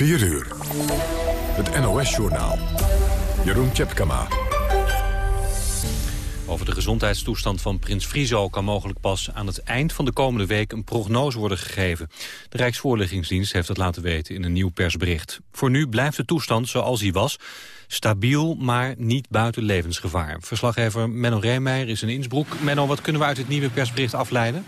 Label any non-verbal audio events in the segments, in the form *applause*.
4 uur. Het NOS-journaal. Jeroen Tjepkama. Over de gezondheidstoestand van prins Frizo kan mogelijk pas aan het eind van de komende week een prognose worden gegeven. De Rijksvoorlichtingsdienst heeft het laten weten in een nieuw persbericht. Voor nu blijft de toestand zoals hij was. Stabiel, maar niet buiten levensgevaar. Verslaggever Menno Reemeijer is in Innsbruck. Menno, wat kunnen we uit het nieuwe persbericht afleiden?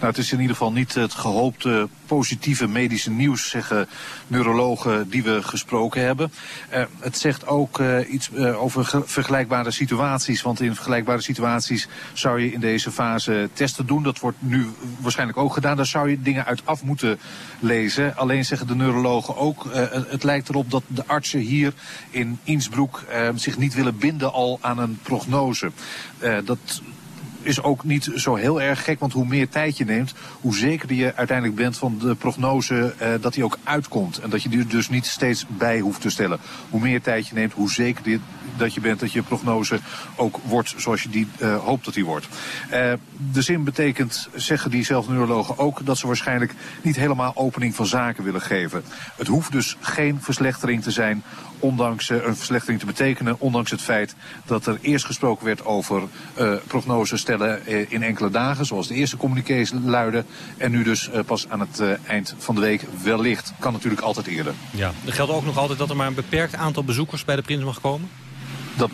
Nou, het is in ieder geval niet het gehoopte positieve medische nieuws, zeggen neurologen die we gesproken hebben. Uh, het zegt ook uh, iets uh, over vergelijkbare situaties. Want in vergelijkbare situaties zou je in deze fase testen doen. Dat wordt nu waarschijnlijk ook gedaan. Daar zou je dingen uit af moeten lezen. Alleen zeggen de neurologen ook, het lijkt erop dat de artsen hier in Innsbruck zich niet willen binden al aan een prognose. dat is ook niet zo heel erg gek, want hoe meer tijd je neemt, hoe zekerder je uiteindelijk bent van de prognose uh, dat die ook uitkomt. En dat je die dus niet steeds bij hoeft te stellen. Hoe meer tijd je neemt, hoe zekerder dat je bent dat je prognose ook wordt zoals je die uh, hoopt dat die wordt. Uh, de zin betekent, zeggen die neurologen ook, dat ze waarschijnlijk niet helemaal opening van zaken willen geven. Het hoeft dus geen verslechtering te zijn ondanks uh, een verslechtering te betekenen, ondanks het feit dat er eerst gesproken werd over uh, prognoses stellen uh, in enkele dagen, zoals de eerste communiqués luiden, en nu dus pas aan het eind van de week wellicht. Kan natuurlijk altijd eerder. Ja, er geldt ook nog altijd dat er maar een beperkt aantal bezoekers bij de prins mag komen? Dat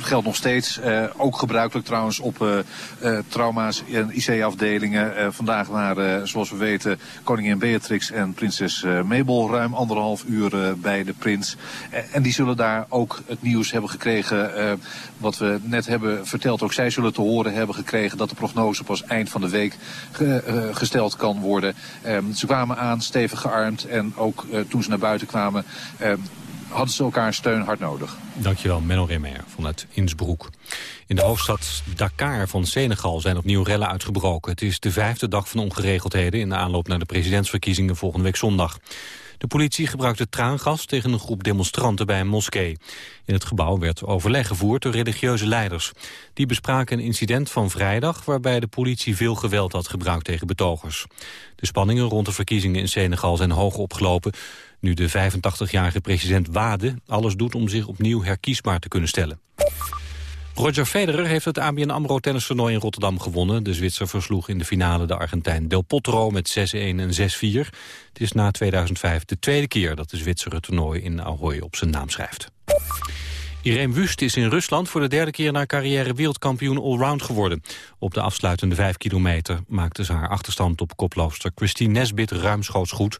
geldt nog steeds. Uh, ook gebruikelijk trouwens op uh, uh, trauma's en IC-afdelingen. vandaag waren, zoals we weten, koningin Beatrix en prinses Mabel ruim anderhalf uur bij de prins. en die zullen daar ook het nieuws hebben gekregen, wat we net hebben verteld. Ook zij zullen te horen hebben gekregen dat de prognose pas eind van de week ge, gesteld kan worden. ze kwamen aan, stevig gearmd en ook toen ze naar buiten kwamen hadden ze elkaar steun hard nodig. Dankjewel, Menno Remer vanuit Innsbruck. In de hoofdstad Dakar van Senegal zijn opnieuw rellen uitgebroken. Het is de vijfde dag van ongeregeldheden... in de aanloop naar de presidentsverkiezingen volgende week zondag. De politie gebruikte traangas tegen een groep demonstranten bij een moskee. In het gebouw werd overleg gevoerd door religieuze leiders. Die bespraken een incident van vrijdag waarbij de politie veel geweld had gebruikt tegen betogers. De spanningen rond de verkiezingen in Senegal zijn hoog opgelopen nu de 85-jarige president Wade alles doet om zich opnieuw herkiesbaar te kunnen stellen. Roger Federer heeft het ABN AMRO tennistoernooi in Rotterdam gewonnen. De Zwitser versloeg in de finale de Argentijn Del Potro met 6-1 en 6-4. Het is na 2005 de tweede keer dat de Zwitser het toernooi in Ahoy op zijn naam schrijft. Irene Wust is in Rusland voor de derde keer na carrière wereldkampioen allround geworden. Op de afsluitende vijf kilometer maakte ze haar achterstand op koploofster Christine Nesbit ruimschoots goed.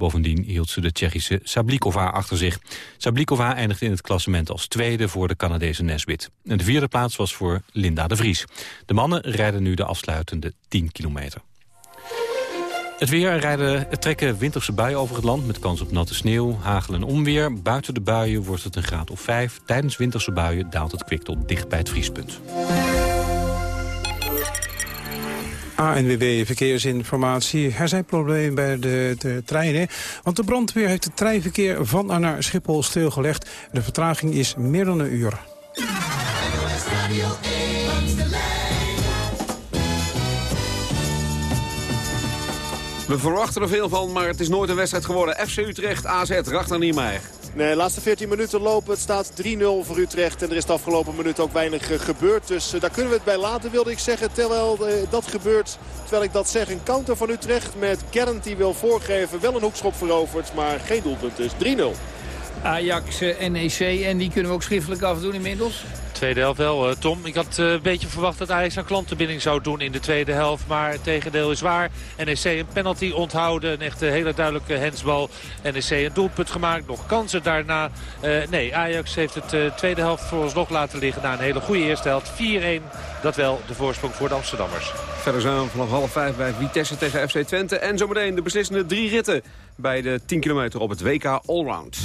Bovendien hield ze de Tsjechische Sablikova achter zich. Sablikova eindigde in het klassement als tweede voor de Canadese Nesbit. En de vierde plaats was voor Linda de Vries. De mannen rijden nu de afsluitende 10 kilometer. Het weer rijden, trekken winterse buien over het land... met kans op natte sneeuw, hagel en onweer. Buiten de buien wordt het een graad of 5. Tijdens winterse buien daalt het kwik tot dicht bij het vriespunt. ANWB Verkeersinformatie. Er zijn problemen bij de, de, treinen. Want de brandweer heeft het treinverkeer van en naar Schiphol stilgelegd. De vertraging is meer dan een uur. We verwachten er veel van, maar het is nooit een wedstrijd geworden. FC Utrecht, AZ, Rachter Niemeyer. Nee, de laatste 14 minuten lopen. Het staat 3-0 voor Utrecht. En er is de afgelopen minuut ook weinig eh, gebeurd. Dus uh, daar kunnen we het bij laten, wilde ik zeggen. Terwijl uh, dat gebeurt, terwijl ik dat zeg, een counter van Utrecht met Gerrand die wil voorgeven. Wel een hoekschop veroverd, maar geen doelpunt dus. 3-0. Ajax, NEC en die kunnen we ook schriftelijk afdoen inmiddels? Tweede helft wel, eh, Tom. Ik had eh, een beetje verwacht dat Ajax een klantenbinding zou doen in de tweede helft. Maar het tegendeel is waar. NEC een penalty onthouden. Een echte hele duidelijke hensbal. NEC een doelpunt gemaakt. Nog kansen daarna. Uh, nee, Ajax heeft het tweede helft vooralsnog laten liggen. Na een hele goede eerste helft. 4-1. Dat wel de voorsprong voor de Amsterdammers. Verder zijn we vanaf half vijf bij Vitesse tegen FC Twente. En zometeen de beslissende drie ritten bij de 10 kilometer op het WK Allround.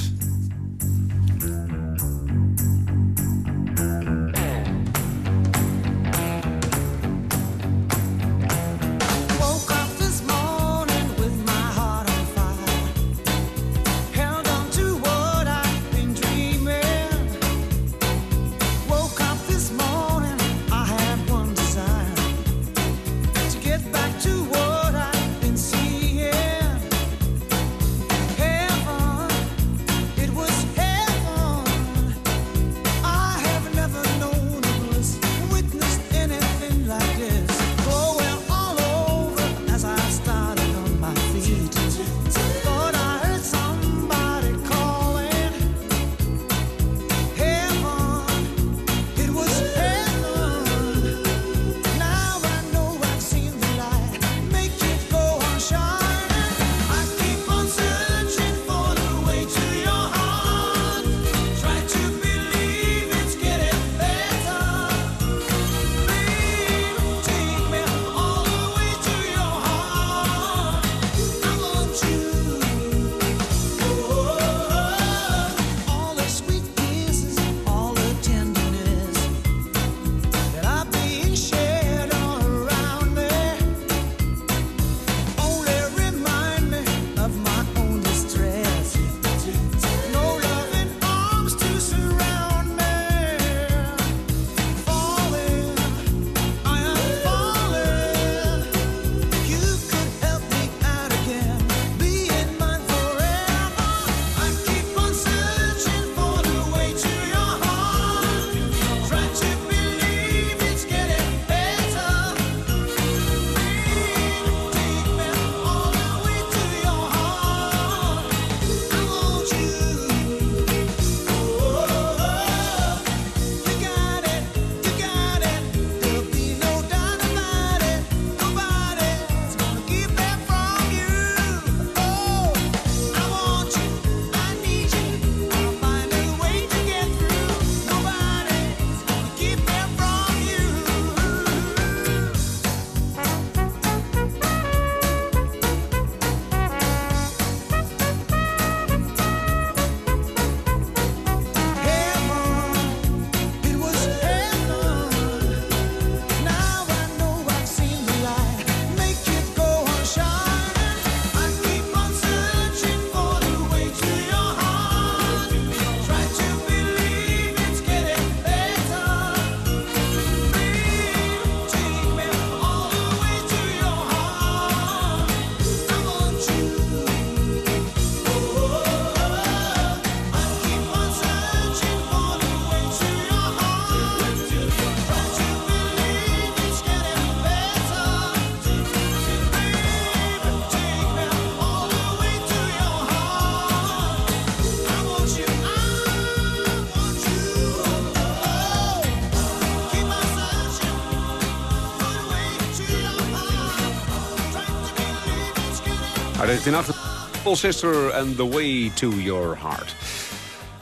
1998. Sister and the Way to Your Heart.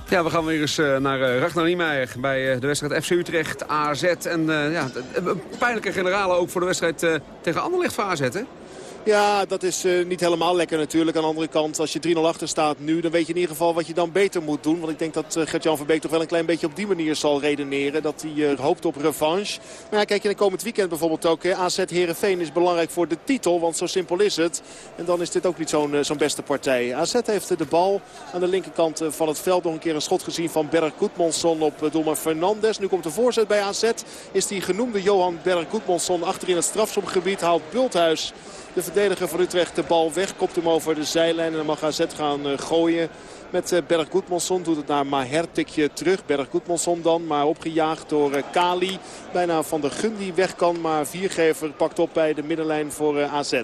Ja, we gaan weer eens uh, naar uh, Ragnar Niemeyer bij uh, de wedstrijd FC Utrecht AZ. En ja, een pijnlijke generale ook voor de wedstrijd tegen Anderlecht voor AZ, hè? Ja, dat is uh, niet helemaal lekker natuurlijk. Aan de andere kant, als je 3-0 achter staat nu... dan weet je in ieder geval wat je dan beter moet doen. Want ik denk dat uh, Gert-Jan Verbeek toch wel een klein beetje op die manier zal redeneren. Dat hij uh, hoopt op revanche. Maar kijk je, in komend weekend bijvoorbeeld ook... AZ Herenveen is belangrijk voor de titel, want zo simpel is het. En dan is dit ook niet zo'n beste partij. AZ heeft de bal aan de linkerkant van het veld. Nog een keer een schot gezien van Berg Goedmonsson op doelman Fernandes. Nu komt de voorzet bij AZ. Is die genoemde Johan Berg Goedmonsson achter in het strafschopgebied. Haalt Bulthuis de verdediger van Utrecht de bal weg. Kopt hem over de zijlijn en dan mag AZ gaan eh, gooien met eh, Berg Goedmonsson. Doet het naar Maher, tikje terug. Berg Goedmonsson dan, maar opgejaagd door eh, Kali. Bijna van de Gun die weg kan, maar Viergever pakt op bij de middenlijn voor AZ.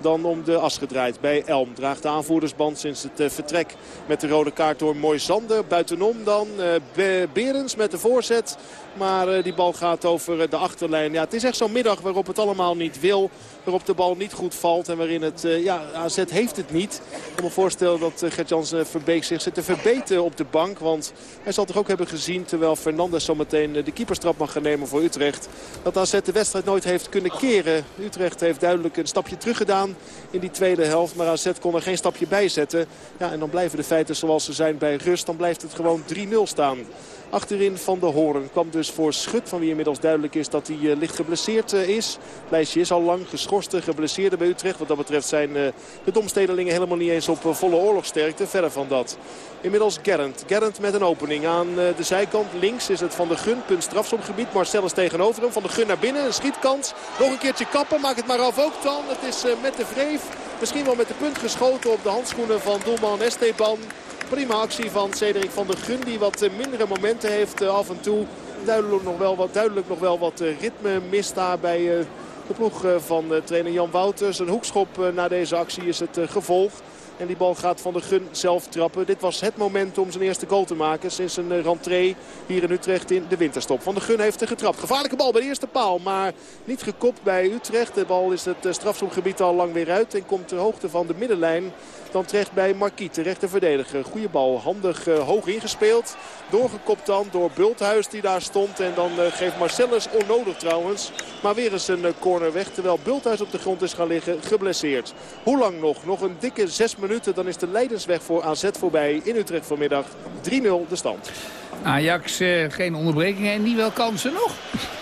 Dan om de as gedraaid bij Elm. Draagt de aanvoerdersband sinds het vertrek met de rode kaart door Moisander. Buitenom dan Berens met de voorzet. Maar die bal gaat over de achterlijn. Ja, het is echt zo'n middag waarop het allemaal niet wil. Waarop de bal niet goed valt en waarin het, uh, ja, AZ heeft het niet. Ik kan me voorstellen dat Gert-Jans Verbeek zich zit te verbeten op de bank. Want hij zal toch ook hebben gezien, terwijl Fernandes zometeen de keeperstrap mag gaan nemen voor Utrecht. Dat AZ de wedstrijd nooit heeft kunnen keren. Utrecht heeft duidelijk een stapje terug gedaan in die tweede helft. Maar AZ kon er geen stapje bij zetten. Ja, en dan blijven de feiten zoals ze zijn bij rust. Dan blijft het gewoon 3-0 staan. Achterin Van de Hoorn kwam dus voor Schut. Van wie inmiddels duidelijk is dat hij licht geblesseerd is. Het lijstje is al lang geschorste, geblesseerde bij Utrecht. Wat dat betreft zijn de domstedelingen helemaal niet eens op volle oorlogsterkte. Verder van dat. Inmiddels Gerrand. Gerrand met een opening aan de zijkant. Links is het Van de Gun. Punt strafschopgebied. Marcellus tegenover hem. Van de Gun naar binnen. Een schietkans. Nog een keertje kappen. Maak het maar af ook dan. Het is met de vreef. Misschien wel met de punt geschoten op de handschoenen van doelman Esteban. Prima actie van Cedric van der Gun. Die wat mindere momenten heeft af en toe. Duidelijk nog wel wat, duidelijk nog wel wat ritme mist daar bij de ploeg van trainer Jan Wouters. Een hoekschop na deze actie is het gevolg. En die bal gaat Van de Gun zelf trappen. Dit was het moment om zijn eerste goal te maken sinds een rentree hier in Utrecht in de winterstop. Van de Gun heeft er getrapt. Gevaarlijke bal bij de eerste paal, maar niet gekopt bij Utrecht. De bal is het strafschopgebied al lang weer uit en komt ter hoogte van de middenlijn. Dan terecht bij Marquiet, de rechter verdediger. Goede bal, handig uh, hoog ingespeeld. Doorgekopt dan door Bulthuis die daar stond. En dan uh, geeft Marcellus onnodig trouwens. Maar weer eens een uh, corner weg. Terwijl Bulthuis op de grond is gaan liggen, geblesseerd. Hoe lang nog? Nog een dikke zes minuten. Dan is de leidensweg voor AZ voorbij in Utrecht vanmiddag. 3-0 de stand. Ajax, geen onderbrekingen en niet wel kansen nog?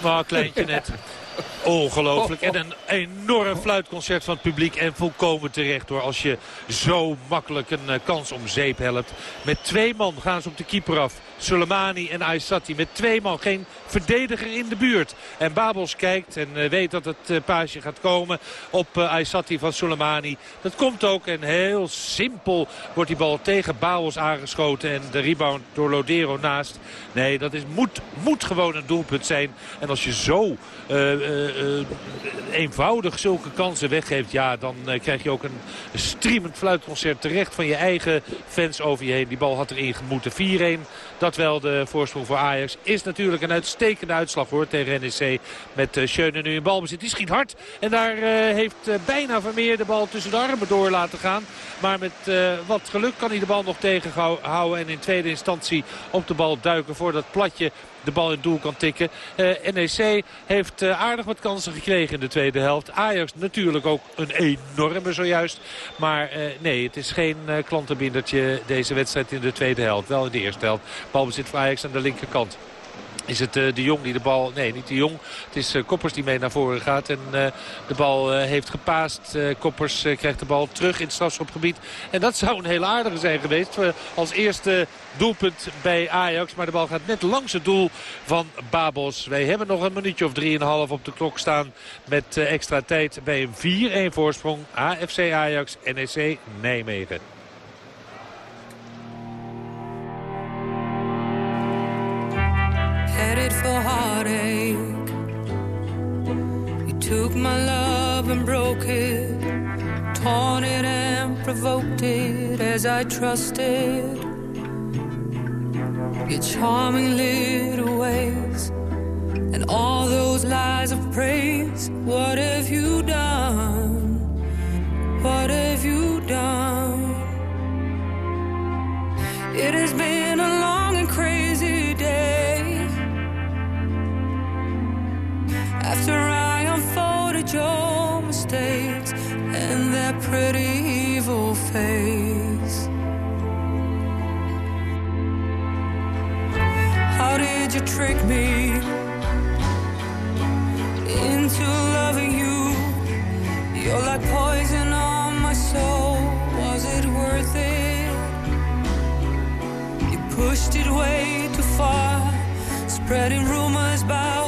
Maar kleintje net. *laughs* Ongelooflijk. En een enorm fluitconcert van het publiek. En volkomen terecht hoor. Als je zo makkelijk een eh, kans om zeep helpt. Met twee man gaan ze op de keeper af. Soleimani en Aysati. Met twee man. Geen verdediger in de buurt. En Babels kijkt en eh, weet dat het uh, paasje gaat komen op Aysati van Soleimani. Dat komt ook. En heel simpel wordt die bal tegen Babels aangeschoten. En de rebound door Lodero naast. Nee, dat is, moet, moet gewoon een doelpunt zijn. En als je zo eenvoudig zulke kansen weggeeft... ja, dan krijg je ook een streamend fluitconcert terecht van je eigen fans over je heen. Die bal had erin gemoeten. 4-1, dat wel de voorsprong voor Ajax. Is natuurlijk een uitstekende uitslag hoor tegen NEC. Met uh, Schöne nu in balbezit. Die schiet hard. En daar heeft bijna Vermeer de bal tussen de armen door laten gaan. Maar met wat geluk kan hij de bal nog tegenhouden. En in tweede instantie op de bal duiken voor dat platje de bal in het doel kan tikken. Uh, NEC heeft uh, aardig wat kansen gekregen in de tweede helft. Ajax natuurlijk ook een enorme zojuist. Maar uh, nee, het is geen klantenbindertje deze wedstrijd in de tweede helft. Wel in de eerste helft. Balbezit voor Ajax aan de linkerkant is het uh, de Jong die de bal... Nee, niet de Jong. Het is uh, Koppers die mee naar voren gaat. En uh, de bal heeft gepaast. Koppers krijgt de bal terug in het strafschopgebied. En dat zou een hele aardige zijn geweest. als eerste doelpunt bij Ajax. Maar de bal gaat net langs het doel van Babos. Wij hebben nog een minuutje of 3,5 op de klok staan. Met extra tijd bij een 4-1 voorsprong. AFC Ajax, NEC Nijmegen. Headed for heartache. You took my love and broke it, torn it and provoked it as I trusted. Your charming little ways and all those lies of praise. What have you done? What have you done? It has been a long and crazy After I unfolded your mistakes and that pretty evil face. How did you trick me into loving you? You're like poison on my soul. Was it worth it? You pushed it way too far, spreading rumors about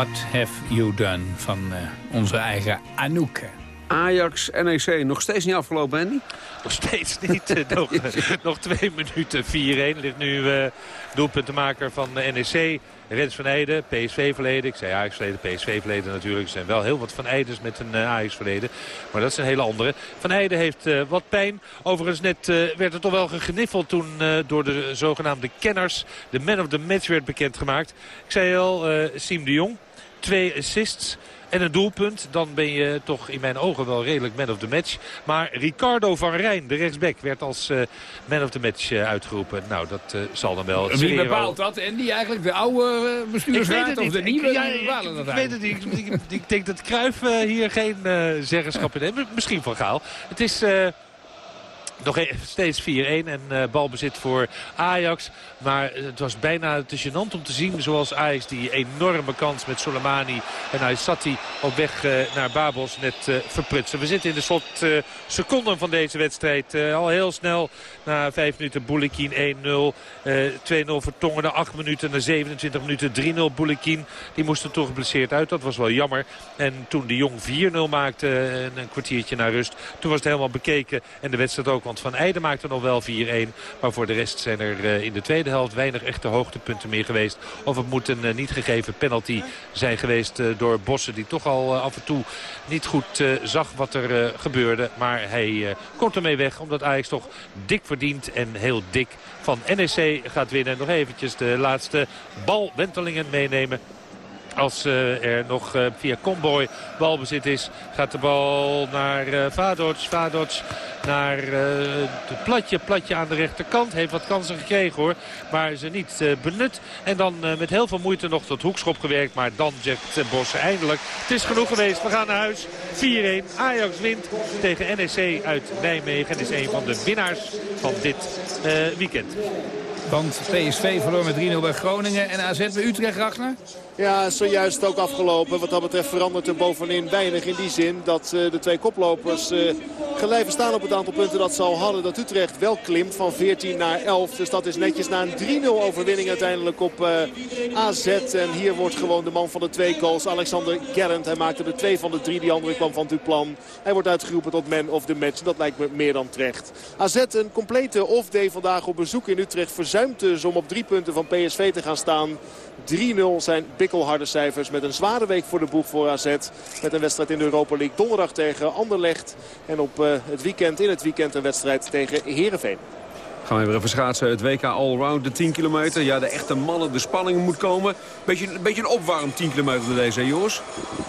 What have you done van eh, onze eigen Anouk. Ajax, NEC, nog steeds niet afgelopen, Andy? *laughs* Nog steeds niet. Eh, *laughs* nog, nog twee minuten 4-1. Ligt nu eh doelpuntenmaker van de NEC. Rens van Eijden, PSV-verleden. Ik zei Ajax-verleden, PSV-verleden natuurlijk. Er zijn wel heel wat van Eidens met een eh, Ajax-verleden. Maar dat is een hele andere. Van Eijden heeft eh, wat pijn. Overigens net eh, werd er toch wel gegniffeld toen eh, door de zogenaamde kenners. De man of the match werd bekendgemaakt. Ik zei al, eh Siem de Jong. Twee assists. En een doelpunt, dan ben je toch in mijn ogen wel redelijk man of the match. Maar Ricardo van Rijn, de rechtsback, werd als eh, man of the match eh, uitgeroepen. Nou, dat eh, zal dan wel... Wie bepaalt dat? En die eigenlijk de oude ik weet bestuursraad het of niet. de Ik- nieuwe? ja, ik, bepalen dat ik weet het niet. Ik, ik- ik denk dat Cruijff eh, hier geen zeggenschap in heeft. Misschien van Gaal. Het is... eh, nog e- steeds 4-1 en eh, balbezit voor Ajax. Maar het was bijna te gênant om te zien zoals Ajax die enorme kans met Soleimani en Aysati op weg eh, naar Babels net eh, verprutsen. We zitten in de slot eh, seconden van deze wedstrijd. Eh, al heel snel na 5 minuten Boulikin 1-0. eh 2-0 Vertongen na 8 minuten. Na 27 minuten 3-0 Boulikin. Die moest er toch geblesseerd uit. Dat was wel jammer. En toen de Jong 4-0 maakte eh, een kwartiertje naar rust. Toen was het helemaal bekeken. En de wedstrijd ook. Want Van Eijden maakte nog wel 4-1. Maar voor de rest zijn er eh, in de tweede helft weinig echte hoogtepunten meer geweest. Of het moet een eh, niet gegeven penalty zijn geweest eh, door Bossen. Die toch al af en toe niet goed zag wat er gebeurde. Maar hij komt ermee weg. Omdat Ajax toch dik verdient en heel dik van NEC gaat winnen. Nog eventjes de laatste balwentelingen meenemen. Als uh, er nog uh, via Comboy balbezit is, gaat de bal naar uh, Vadoc. Vadoc naar het platje. Platje aan de rechterkant. Heeft wat kansen gekregen hoor. Maar ze niet benut. En dan met heel veel moeite nog tot hoekschop gewerkt. Maar dan Jack Bos eindelijk. Het is genoeg geweest. We gaan naar huis. 4-1. Ajax wint tegen NEC uit Nijmegen. En is een van de winnaars van dit weekend. Want PSV verloor met 3-0 bij Groningen en AZ bij Utrecht, Ragnar? Ja, zojuist ook afgelopen. Wat dat betreft verandert er bovenin weinig in die zin dat uh, de twee koplopers uh, gelijk staan op het aantal punten dat ze al hadden. Dat Utrecht wel klimt van 14 naar 11. Dus dat is netjes na een 3-0 overwinning uiteindelijk op uh, AZ. En hier wordt gewoon de man van de twee goals, Alexander Gerrand. Hij maakte de twee van de drie, die andere kwam van Duplan. Hij wordt uitgeroepen tot man of the match. Dat lijkt me meer dan terecht. AZ een complete off-day vandaag op bezoek in Utrecht. Verzuimt dus om op drie punten van PSV te gaan staan. 3-0 zijn bikkelharde cijfers met een zware week voor de boeg voor AZ. Met een wedstrijd in de Europa League donderdag tegen Anderlecht. En op uh, het weekend, in het weekend een wedstrijd tegen Heerenveen. Gaan we weer even schaatsen. Het WK Allround, de 10 kilometer. Ja, de echte mannen, de spanning moet komen. Beetje, een beetje een opwarm 10 kilometer deze, Jos.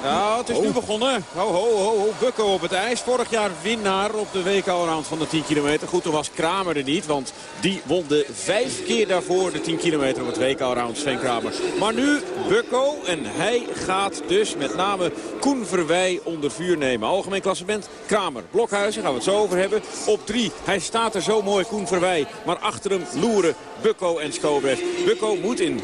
Ja, het is nu begonnen. Ho, ho, ho, ho. Bukko op het ijs. Vorig jaar winnaar op de WK Allround van de 10 kilometer. Goed, toen was Kramer er niet, want die won de vijf keer daarvoor de 10 kilometer op het WK Allround, Sven Kramer. Maar nu Bukko en hij gaat dus met name Koen Verwij onder vuur nemen. Algemeen klassement Kramer. Blokhuizen, gaan we het zo over hebben. Op drie. Hij staat er zo mooi, Koen Verwij. Maar achter hem loeren Bukko en Skobrev. Bukko moet in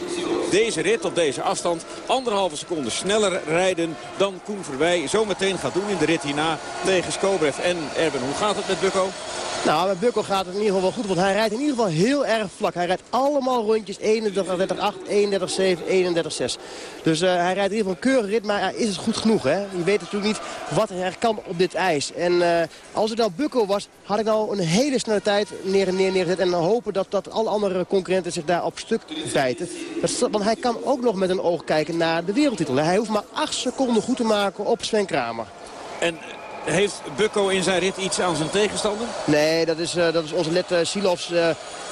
deze rit op deze afstand anderhalve seconde sneller rijden dan Koen Verwij zometeen gaat doen in de rit hierna tegen Skobrev. En Erben, hoe gaat het met Bukko? Nou, met Bukko gaat het in ieder geval wel goed. Want hij rijdt in ieder geval heel erg vlak. Hij rijdt allemaal rondjes 31-8, 31-7, 31-6. Dus uh, hij rijdt in ieder geval een keurige rit. Maar uh, is het goed genoeg, hè? Je weet natuurlijk niet wat er kan op dit ijs. En uh, als ik nou Bukko was, had ik nou een hele snelle tijd neer en neer neergezet. En hopen dat, dat alle andere concurrenten zich daar op stuk bijten. Want hij kan ook nog met een oog kijken naar de wereldtitel. Hij hoeft maar 8 seconden goed te maken op Sven Kramer. En heeft Bukko in zijn rit iets aan zijn tegenstander? Nee, dat is, uh, dat is onze net uh, Silovs, uh,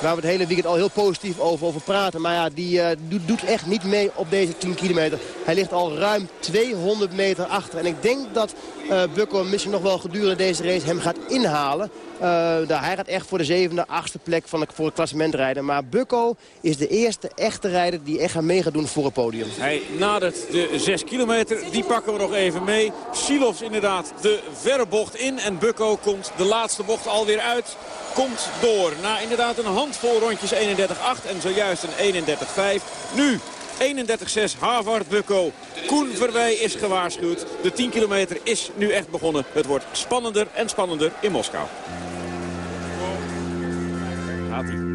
waar we het hele weekend al heel positief over, over praten. Maar ja, die doet, doet, echt niet mee op deze 10 kilometer. Hij ligt al ruim 200 meter achter. En ik denk dat Bukko misschien nog wel gedurende deze race hem gaat inhalen. hij gaat echt voor de zevende, achtste plek van het, voor het klassement rijden. Maar Bukko is de eerste echte rijder die echt gaat mee gaat doen voor het podium. Hij nadert de 6 kilometer. Die pakken we nog even mee. Silovs inderdaad de verre bocht in. En Bukko komt de laatste bocht alweer uit. Komt door na inderdaad een handvol rondjes 31-8 en zojuist een 31-5. Nu 31-6 Harvard Bukko. Koen Verwij is gewaarschuwd. De 10 kilometer is nu echt begonnen. Het wordt spannender en spannender in Moskou. Gaat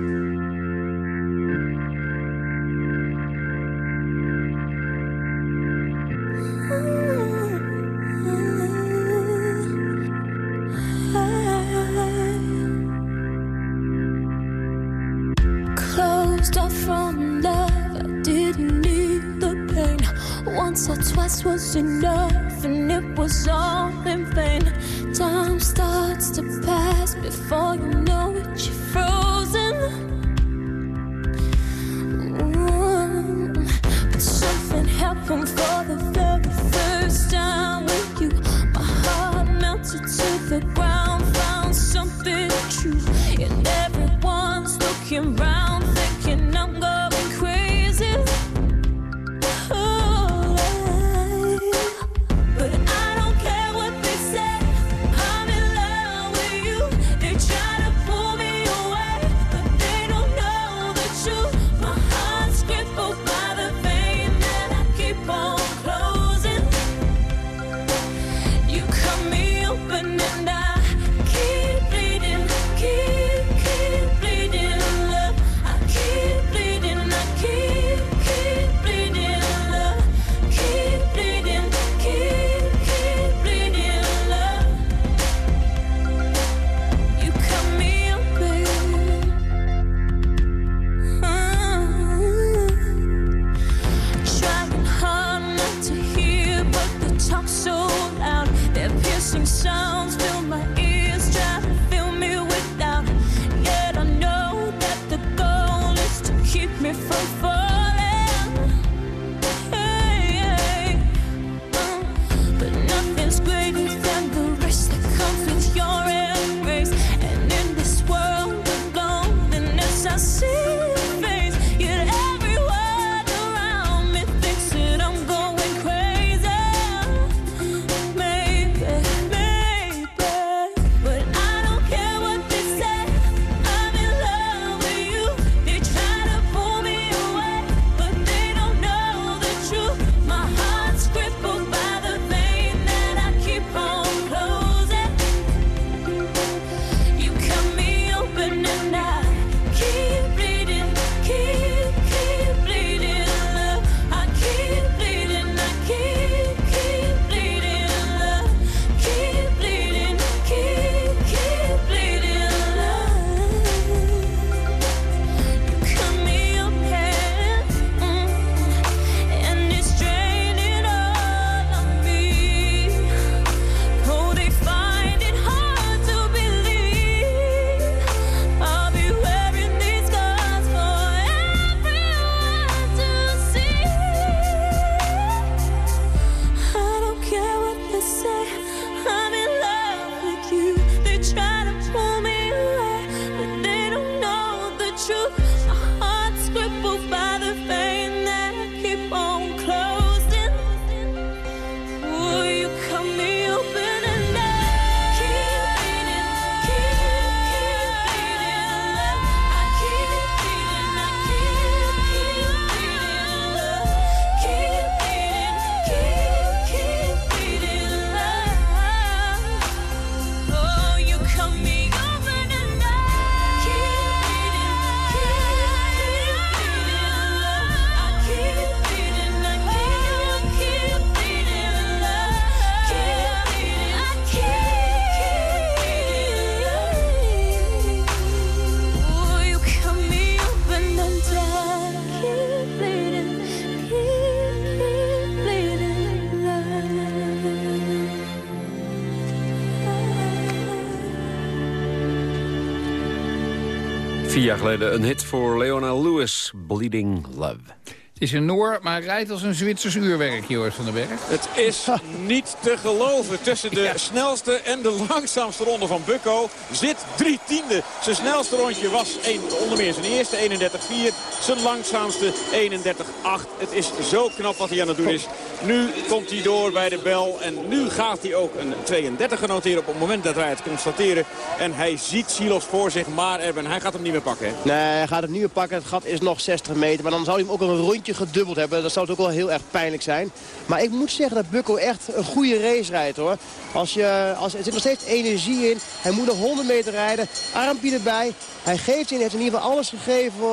jaar geleden een hit voor Leona Lewis, Bleeding Love. Het is een Noor, maar hij rijdt als een Zwitsers uurwerk, Joris van den Berg. Het is *laughs* niet te geloven. Tussen de snelste en de langzaamste ronde van Bukko zit drie tiende. Zijn snelste rondje was een, onder meer zijn eerste 31-4. Zijn langzaamste 31-8. Het is zo knap wat hij aan het doen is. Nu komt hij door bij de bel. En nu gaat hij ook een 32 noteren op het moment dat wij het constateren. En hij ziet Silos voor zich. Maar Erben, hij gaat hem niet meer pakken. Hè? Nee, hij gaat het niet meer pakken. Het gat is nog 60 meter. Maar dan zou hij hem ook een rondje gedubbeld hebben. Dat zou het ook wel heel erg pijnlijk zijn. Maar ik moet zeggen dat Bukko echt een goede race rijdt hoor. Als je, als, er zit nog steeds energie in. Hij moet nog 100 meter rijden. Armpje erbij. Hij geeft in, heeft in ieder geval alles gegeven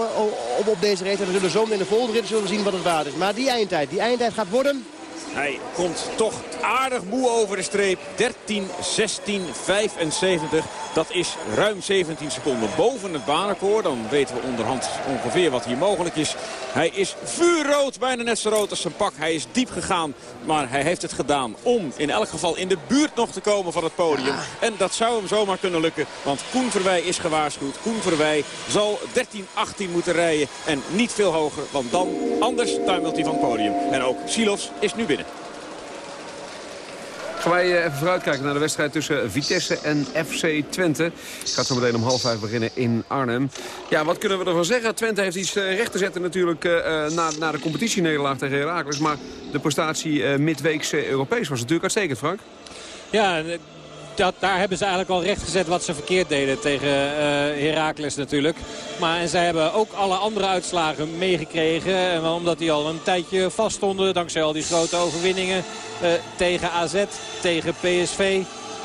op, op deze race. En we zullen zo in de volgende rit zullen zien wat het waard is. Maar die eindtijd, die eindtijd gaat worden... Hij komt toch aardig moe over de streep. 13, 16, 75. Dat is ruim 17 seconden boven het baanrecord. Dan weten we onderhand ongeveer wat hier mogelijk is. Hij is vuurrood, bijna net zo rood als zijn pak. Hij is diep gegaan, maar hij heeft het gedaan om in elk geval in de buurt nog te komen van het podium. En dat zou hem zomaar kunnen lukken, want Koen Verwij is gewaarschuwd. Koen Verwij zal 13, 18 moeten rijden en niet veel hoger, want dan anders tuimelt hij van het podium. En ook Silos is nu binnen. Gaan wij eh, even vooruitkijken naar de wedstrijd tussen Vitesse en FC Twente. Het gaat zo meteen om half vijf beginnen in Arnhem. Ja, wat kunnen we ervan zeggen? Twente heeft iets eh, recht te zetten natuurlijk uh, na, na de competitienederlaag tegen Heracles. Maar de prestatie uh, midweeks Europees was natuurlijk uitstekend, Frank. Ja, dat, daar hebben ze eigenlijk al recht gezet wat ze verkeerd deden tegen uh, Heracles natuurlijk. Maar en zij hebben ook alle andere uitslagen meegekregen. En omdat die al een tijdje vaststonden dankzij al die grote overwinningen uh, tegen AZ, tegen PSV.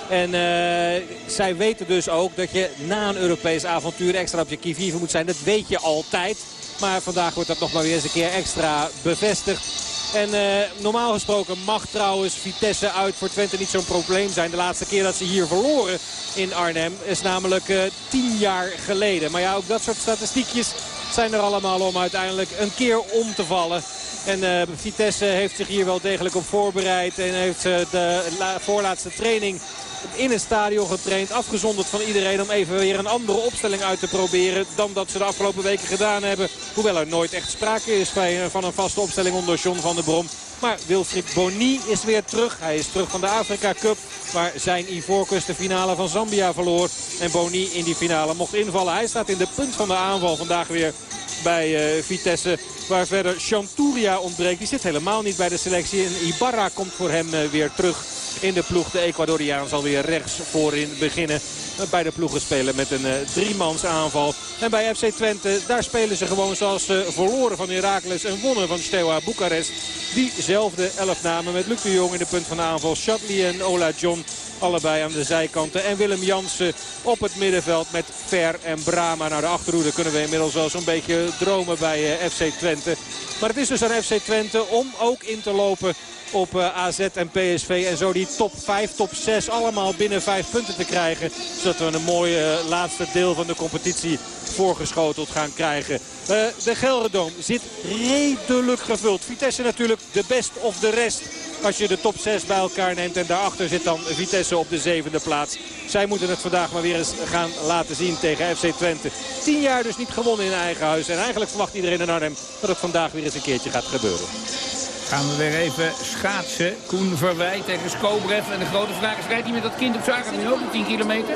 En uh, zij weten dus ook dat je na een Europees avontuur extra op je kivive moet zijn. Dat weet je altijd. Maar vandaag wordt dat nog maar weer eens een keer extra bevestigd. En uh, normaal gesproken mag trouwens Vitesse uit voor Twente niet zo'n probleem zijn. De laatste keer dat ze hier verloren in Arnhem is namelijk uh, tien jaar geleden. Maar ja, ook dat soort statistiekjes zijn er allemaal om uiteindelijk een keer om te vallen. En uh, Vitesse heeft zich hier wel degelijk op voorbereid. En heeft de voorlaatste training in het stadion getraind. Afgezonderd van iedereen om even weer een andere opstelling uit te proberen. Dan dat ze de afgelopen weken gedaan hebben. Hoewel er nooit echt sprake is bij, van een vaste opstelling onder John van der Brom. Maar Wilfried Boni is weer terug. Hij is terug van de Afrika Cup. Waar zijn Ivoorkust de finale van Zambia verloor. En Boni in die finale mocht invallen. Hij staat in de punt van de aanval vandaag weer bij uh, Vitesse. Waar verder Chanturia ontbreekt. Die zit helemaal niet bij de selectie. En Ibarra komt voor hem uh, weer terug in de ploeg. De Ecuadoriaan zal weer rechts voorin beginnen. Bij de ploegen spelen met een uh, driemans aanval. En bij FC Twente, daar spelen ze gewoon zoals ze verloren van Heracles en wonnen van Steaua Boekarest. Diezelfde elf namen met Luc de Jong in de punt van de aanval. Shatley en Ola John allebei aan de zijkanten. En Willem Jansen op het middenveld met Ver en Brama. Naar de achterhoede kunnen we inmiddels wel zo'n beetje dromen bij uh, FC Twente. Maar het is dus aan FC Twente om ook in te lopen op uh, AZ en PSV. En zo die top 5, top 6 allemaal binnen 5 punten te krijgen. Zodat we een mooi uh, laatste deel van de competitie voorgeschoteld gaan krijgen. De Gelredome zit redelijk gevuld. Vitesse natuurlijk de best of de rest. Als je de top 6 bij elkaar neemt. En daarachter zit dan Vitesse op de zevende plaats. Zij moeten het vandaag maar weer eens gaan laten zien tegen FC Twente. Tien jaar dus niet gewonnen in eigen huis. En eigenlijk verwacht iedereen in Arnhem dat het vandaag weer eens een keertje gaat gebeuren. Gaan we weer even schaatsen. Koen Verwij tegen Skobrev. En de grote vraag is, rijdt hij met dat kind op zaken nu ook op 10 kilometer?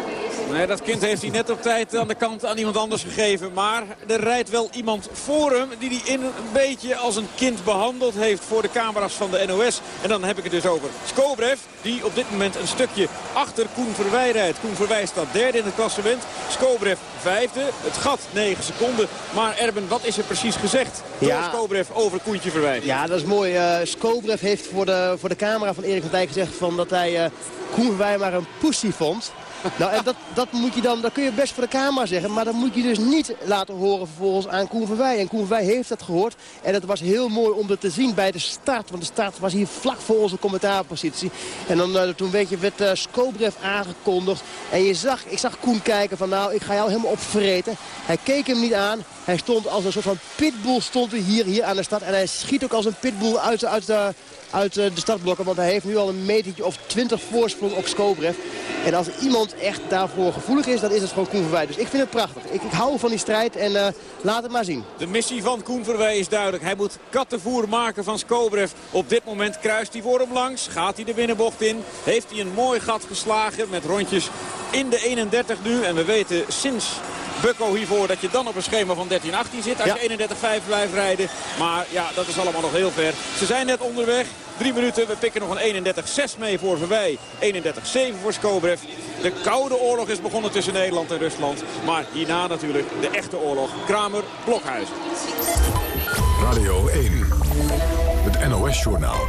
Nee, dat kind heeft hij net op tijd aan de kant aan iemand anders gegeven. Maar er rijdt wel iemand voor hem die hij in een beetje als een kind behandeld heeft voor de camera's van de NOS. En dan heb ik het dus over Skobrev, die op dit moment een stukje achter Koen Verwij rijdt. Koen Verwij staat derde in het klassement. Skobrev vijfde. Het gat 9 seconden. Maar Erben, wat is er precies gezegd door ja. Skobrev over Koentje Verwij? Ja, dat is mooi. Uh, Skobrev heeft voor de, voor de camera van Erik van Dijk gezegd van dat hij uh, Koen Verwij maar een pussy vond. Nou, en dat, dat, moet je dan, dat kun je best voor de camera zeggen. Maar dat moet je dus niet laten horen vervolgens aan Koen Verwij. En Koen Verwij heeft dat gehoord. En het was heel mooi om dat te zien bij de start. Want de start was hier vlak voor onze commentaarpositie. En dan, uh, toen weet je, werd uh, Skobrev aangekondigd. En je zag, ik zag Koen kijken van nou, ik ga jou helemaal opvreten. Hij keek hem niet aan. Hij stond als een soort van pitbull stond hier, hier aan de start. En hij schiet ook als een pitbull uit, uit de uit de startblokken. Want hij heeft nu al een metertje of 20 voorsprong op Skobrev. En als iemand echt daarvoor gevoelig is, dan is het gewoon Koen Verwij. Dus ik vind het prachtig. Ik, ik hou van die strijd en uh, laat het maar zien. De missie van Koen Verwij is duidelijk. Hij moet kattenvoer maken van Skobrev. Op dit moment kruist hij voor hem langs. Gaat hij de binnenbocht in. Heeft hij een mooi gat geslagen met rondjes in de 31 nu. En we weten sinds Bukko hiervoor dat je dan op een schema van 13-18 zit. Als je 31-5 blijft rijden. Maar ja, dat is allemaal nog heel ver. Ze zijn net onderweg. Drie minuten. We pikken nog een 31-6 mee voor Verwij. 31-7 voor Skobrev. De koude oorlog is begonnen tussen Nederland en Rusland. Maar hierna natuurlijk de echte oorlog. Kramer-Blokhuizen. Radio 1. Het NOS-journaal.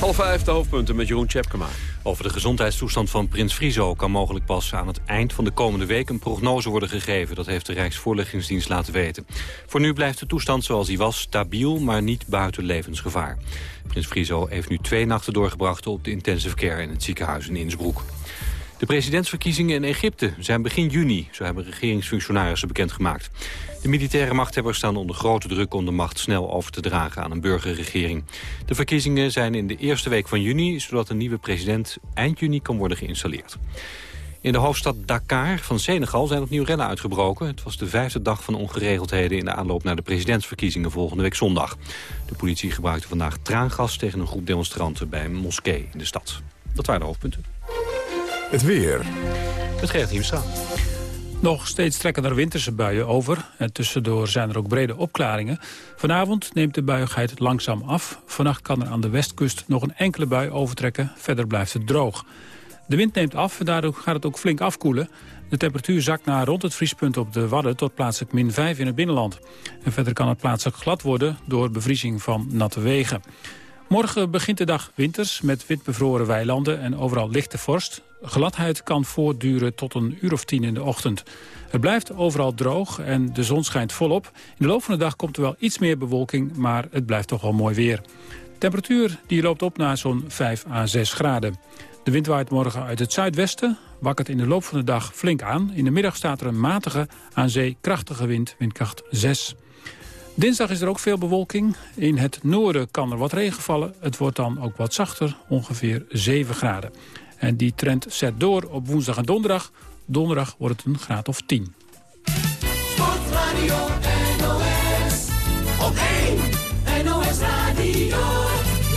Half vijf, de hoofdpunten met Jeroen Tjepkema. Over de gezondheidstoestand van prins Friso kan mogelijk pas aan het eind van de komende week een prognose worden gegeven. Dat heeft de Rijksvoorlichtingsdienst laten weten. Voor nu blijft de toestand zoals hij was stabiel, maar niet buiten levensgevaar. Prins Friso heeft nu twee nachten doorgebracht op de intensive care in het ziekenhuis in Innsbruck. De presidentsverkiezingen in Egypte zijn begin juni, zo hebben regeringsfunctionarissen bekendgemaakt. De militaire machthebbers staan onder grote druk om de macht snel over te dragen aan een burgerregering. De verkiezingen zijn in de eerste week van juni, zodat een nieuwe president eind juni kan worden geïnstalleerd. In de hoofdstad Dakar van Senegal zijn opnieuw rellen uitgebroken. Het was de vijfde dag van ongeregeldheden in de aanloop naar de presidentsverkiezingen volgende week zondag. De politie gebruikte vandaag traangas tegen een groep demonstranten bij een moskee in de stad. Dat waren de hoofdpunten. Het weer. Het Gerrit Hiemstra. Nog steeds trekken er winterse buien over. En tussendoor zijn er ook brede opklaringen. Vanavond neemt de buiigheid langzaam af. Vannacht kan er aan de westkust nog een enkele bui overtrekken. Verder blijft het droog. De wind neemt af en daardoor gaat het ook flink afkoelen. De temperatuur zakt naar rond het vriespunt op de Wadden tot plaatselijk min 5 in het binnenland. En verder kan het plaatselijk glad worden door bevriezing van natte wegen. Morgen begint de dag winters met wit bevroren weilanden en overal lichte vorst. Gladheid kan voortduren tot een uur of tien in de ochtend. Het blijft overal droog en de zon schijnt volop. In de loop van de dag komt er wel iets meer bewolking, maar het blijft toch wel mooi weer. De temperatuur die loopt op naar zo'n 5 à 6 graden. De wind waait morgen uit het zuidwesten, wakkert in de loop van de dag flink aan. In de middag staat er een matige, aan zee krachtige wind, windkracht 6. Dinsdag is er ook veel bewolking. In het noorden kan er wat regen vallen. Het wordt dan ook wat zachter, ongeveer 7 graden. En die trend zet door op woensdag en donderdag. Donderdag wordt het een graad of 10. Sportradio NOS. Op 1 NOS Radio.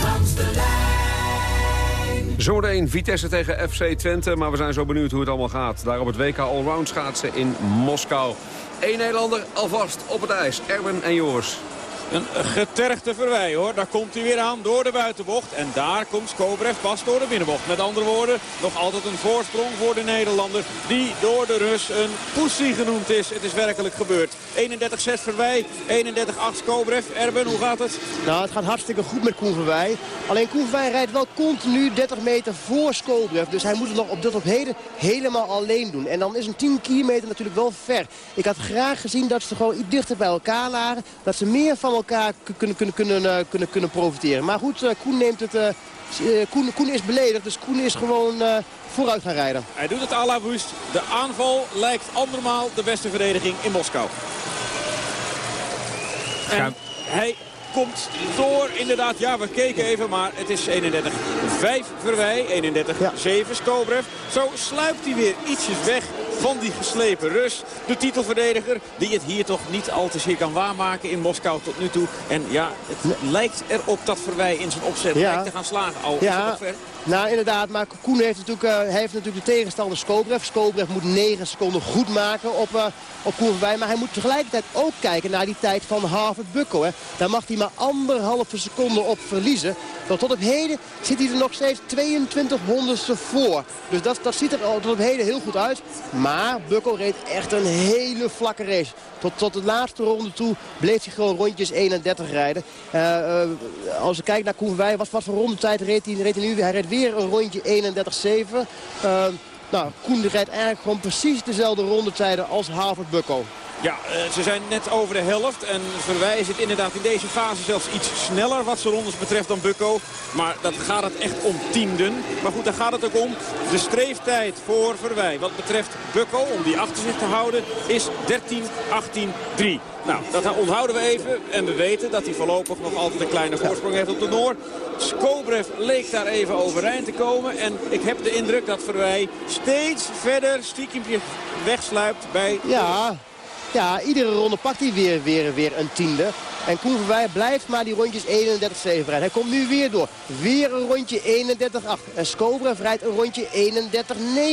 Langs de lijn. Zometeen Vitesse tegen FC Twente, maar we zijn zo benieuwd hoe het allemaal gaat. Daar op het WK Allround schaatsen in Moskou. Eén Nederlander alvast op het ijs. Erben en Joris. Een getergde verwij hoor. Daar komt hij weer aan door de buitenbocht. En daar komt Skobrev pas door de binnenbocht. Met andere woorden, nog altijd een voorsprong voor de Nederlander. Die door de Rus een poesie genoemd is. Het is werkelijk gebeurd. 31-6 verwij, 31-8 Skobrev. Erben, hoe gaat het? Nou, het gaat hartstikke goed met Koen Verwij. Alleen Koen Verwij rijdt wel continu 30 meter voor Skobrev. Dus hij moet het nog op dit op heden helemaal alleen doen. En dan is een 10 kilometer natuurlijk wel ver. Ik had graag gezien dat ze gewoon iets dichter bij elkaar lagen. Dat ze meer van elkaar kunnen, kunnen, kunnen, uh, kunnen, kunnen profiteren. Maar goed, uh, Koen, neemt het, uh, Koen, Koen is beledigd, dus Koen is gewoon vooruit gaan rijden. Hij doet het à la Wust. De aanval lijkt andermaal de beste verdediging in Moskou. En hij komt door. Inderdaad, ja, we keken even, maar het is 31-5 Verwij, 31-7 Skobrev. Zo sluipt hij weer ietsjes weg van die geslepen Rus. De titelverdediger die het hier toch niet al te zeer kan waarmaken in Moskou tot nu toe. En ja, het lijkt erop dat Verwij in zijn opzet Ja. lijkt te gaan slagen. Al is Ja. het nog ver. Nou, inderdaad. Maar Koen heeft natuurlijk, eh, heeft natuurlijk de tegenstander Skobrev. Skobrev moet 9 seconden goed maken op, eh op Koen. Maar hij moet tegelijkertijd ook kijken naar die tijd van Harvard Bucko. Hè. Daar mag hij maar anderhalve seconde op verliezen. Want tot op heden zit hij er nog steeds 22 honderdste voor. Dus dat, dat ziet er al tot op heden heel goed uit. Maar Bucko reed echt een hele vlakke race. Tot, tot de laatste ronde toe bleef hij gewoon rondjes 31 rijden. Eh, als je kijkt naar Koen wat, wat voor rondetijd reed hij, reed hij nu? Hij weer een rondje 31-7. Eh, nou, Koen rijdt eigenlijk gewoon precies dezelfde rondetijden als Harvard Bucko. Ja, eh, ze zijn net over de helft. En Verwij zit inderdaad in deze fase zelfs iets sneller wat zijn rondes betreft dan Bukko. Maar dat gaat het echt om tienden. Maar goed, daar gaat het ook om. De streeftijd voor Verwij wat betreft Bukko, om die achter zich te houden, is 13-18-3. Nou, dat onthouden we even. En we weten dat hij voorlopig nog altijd een kleine voorsprong heeft op de Noor. Skobrev leek daar even overeind te komen. En ik heb de indruk dat Verwij steeds verder stiekempje wegsluipt bij... Ja, ja, iedere ronde pakt hij weer, weer, weer een tiende. En Koen Verwij blijft maar die rondjes 31-7 rijden. Hij komt nu weer door. Weer een rondje 31-8. En Skobrev rijdt een rondje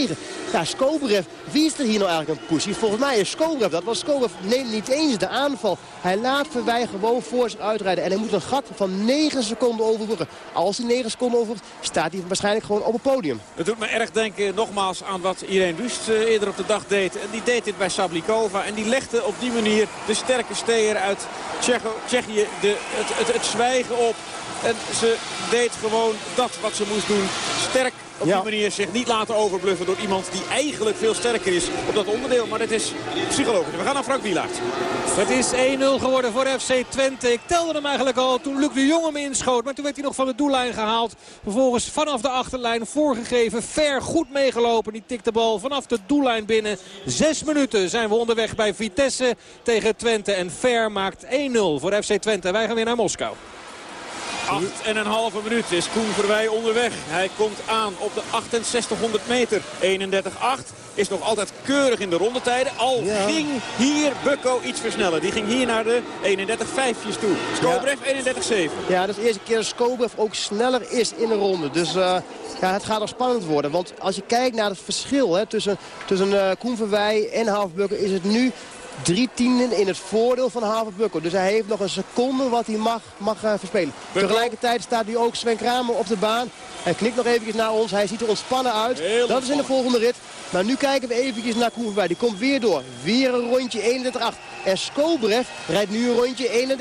31-9. Ja, Skobrev, wie is er hier nou eigenlijk een pussy? Volgens mij is Skobrev dat. Want Skobrev neemt niet eens de aanval. Hij laat Verwij gewoon voor zich uitrijden. En hij moet een gat van 9 seconden overbruggen. Als hij 9 seconden overbruggt, staat hij waarschijnlijk gewoon op het podium. Het doet me erg denken nogmaals aan wat Irene Wust eh, eerder op de dag deed. En die deed dit bij Sablikova. En die legde op die manier de sterke steer uit Tsjecho Tsjechië de, het, het, het zwijgen op. En ze deed gewoon dat wat ze moest doen. Sterk op die manier zich niet laten overbluffen door iemand die eigenlijk veel sterker is op dat onderdeel. Maar dat is psychologisch. We gaan naar Frank Wielaert. Het is 1-0 geworden voor FC Twente. Ik telde hem eigenlijk al toen Luc de Jong hem inschoot. Maar toen werd hij nog van de doellijn gehaald. Vervolgens vanaf de achterlijn voorgegeven. Ver goed meegelopen. Die tikt de bal vanaf de doellijn binnen. Zes minuten zijn we onderweg bij Vitesse tegen Twente. En Ver maakt 1-0 voor FC Twente. Wij gaan weer naar Moskou. Acht en een halve minuut is Koen Verwij onderweg. Hij komt aan op de 6800 meter. 31-8 is nog altijd keurig in de rondetijden. Al ging hier Bukko iets versnellen. Die ging hier naar de 31-5'jes toe. Skobrev 31-7. Ja, dat is de eerste keer dat Skobrev ook sneller is in de ronde. Dus uh, ja, het gaat nog spannend worden. Want als je kijkt naar het verschil hè, tussen, tussen uh, Koen Verwij en Halfbukker is het nu drie tienden in het voordeel van Haverbukkel. Dus hij heeft nog een seconde wat hij mag, mag uh, verspelen. Tegelijkertijd staat nu ook Sven Kramer op de baan. Hij knikt nog eventjes naar ons. Hij ziet er ontspannen uit. Heel dat is in de volgende rit. Maar nu kijken we eventjes naar Koeverwij. Die komt weer door. Weer een rondje 31-8. En Skobrev rijdt nu een rondje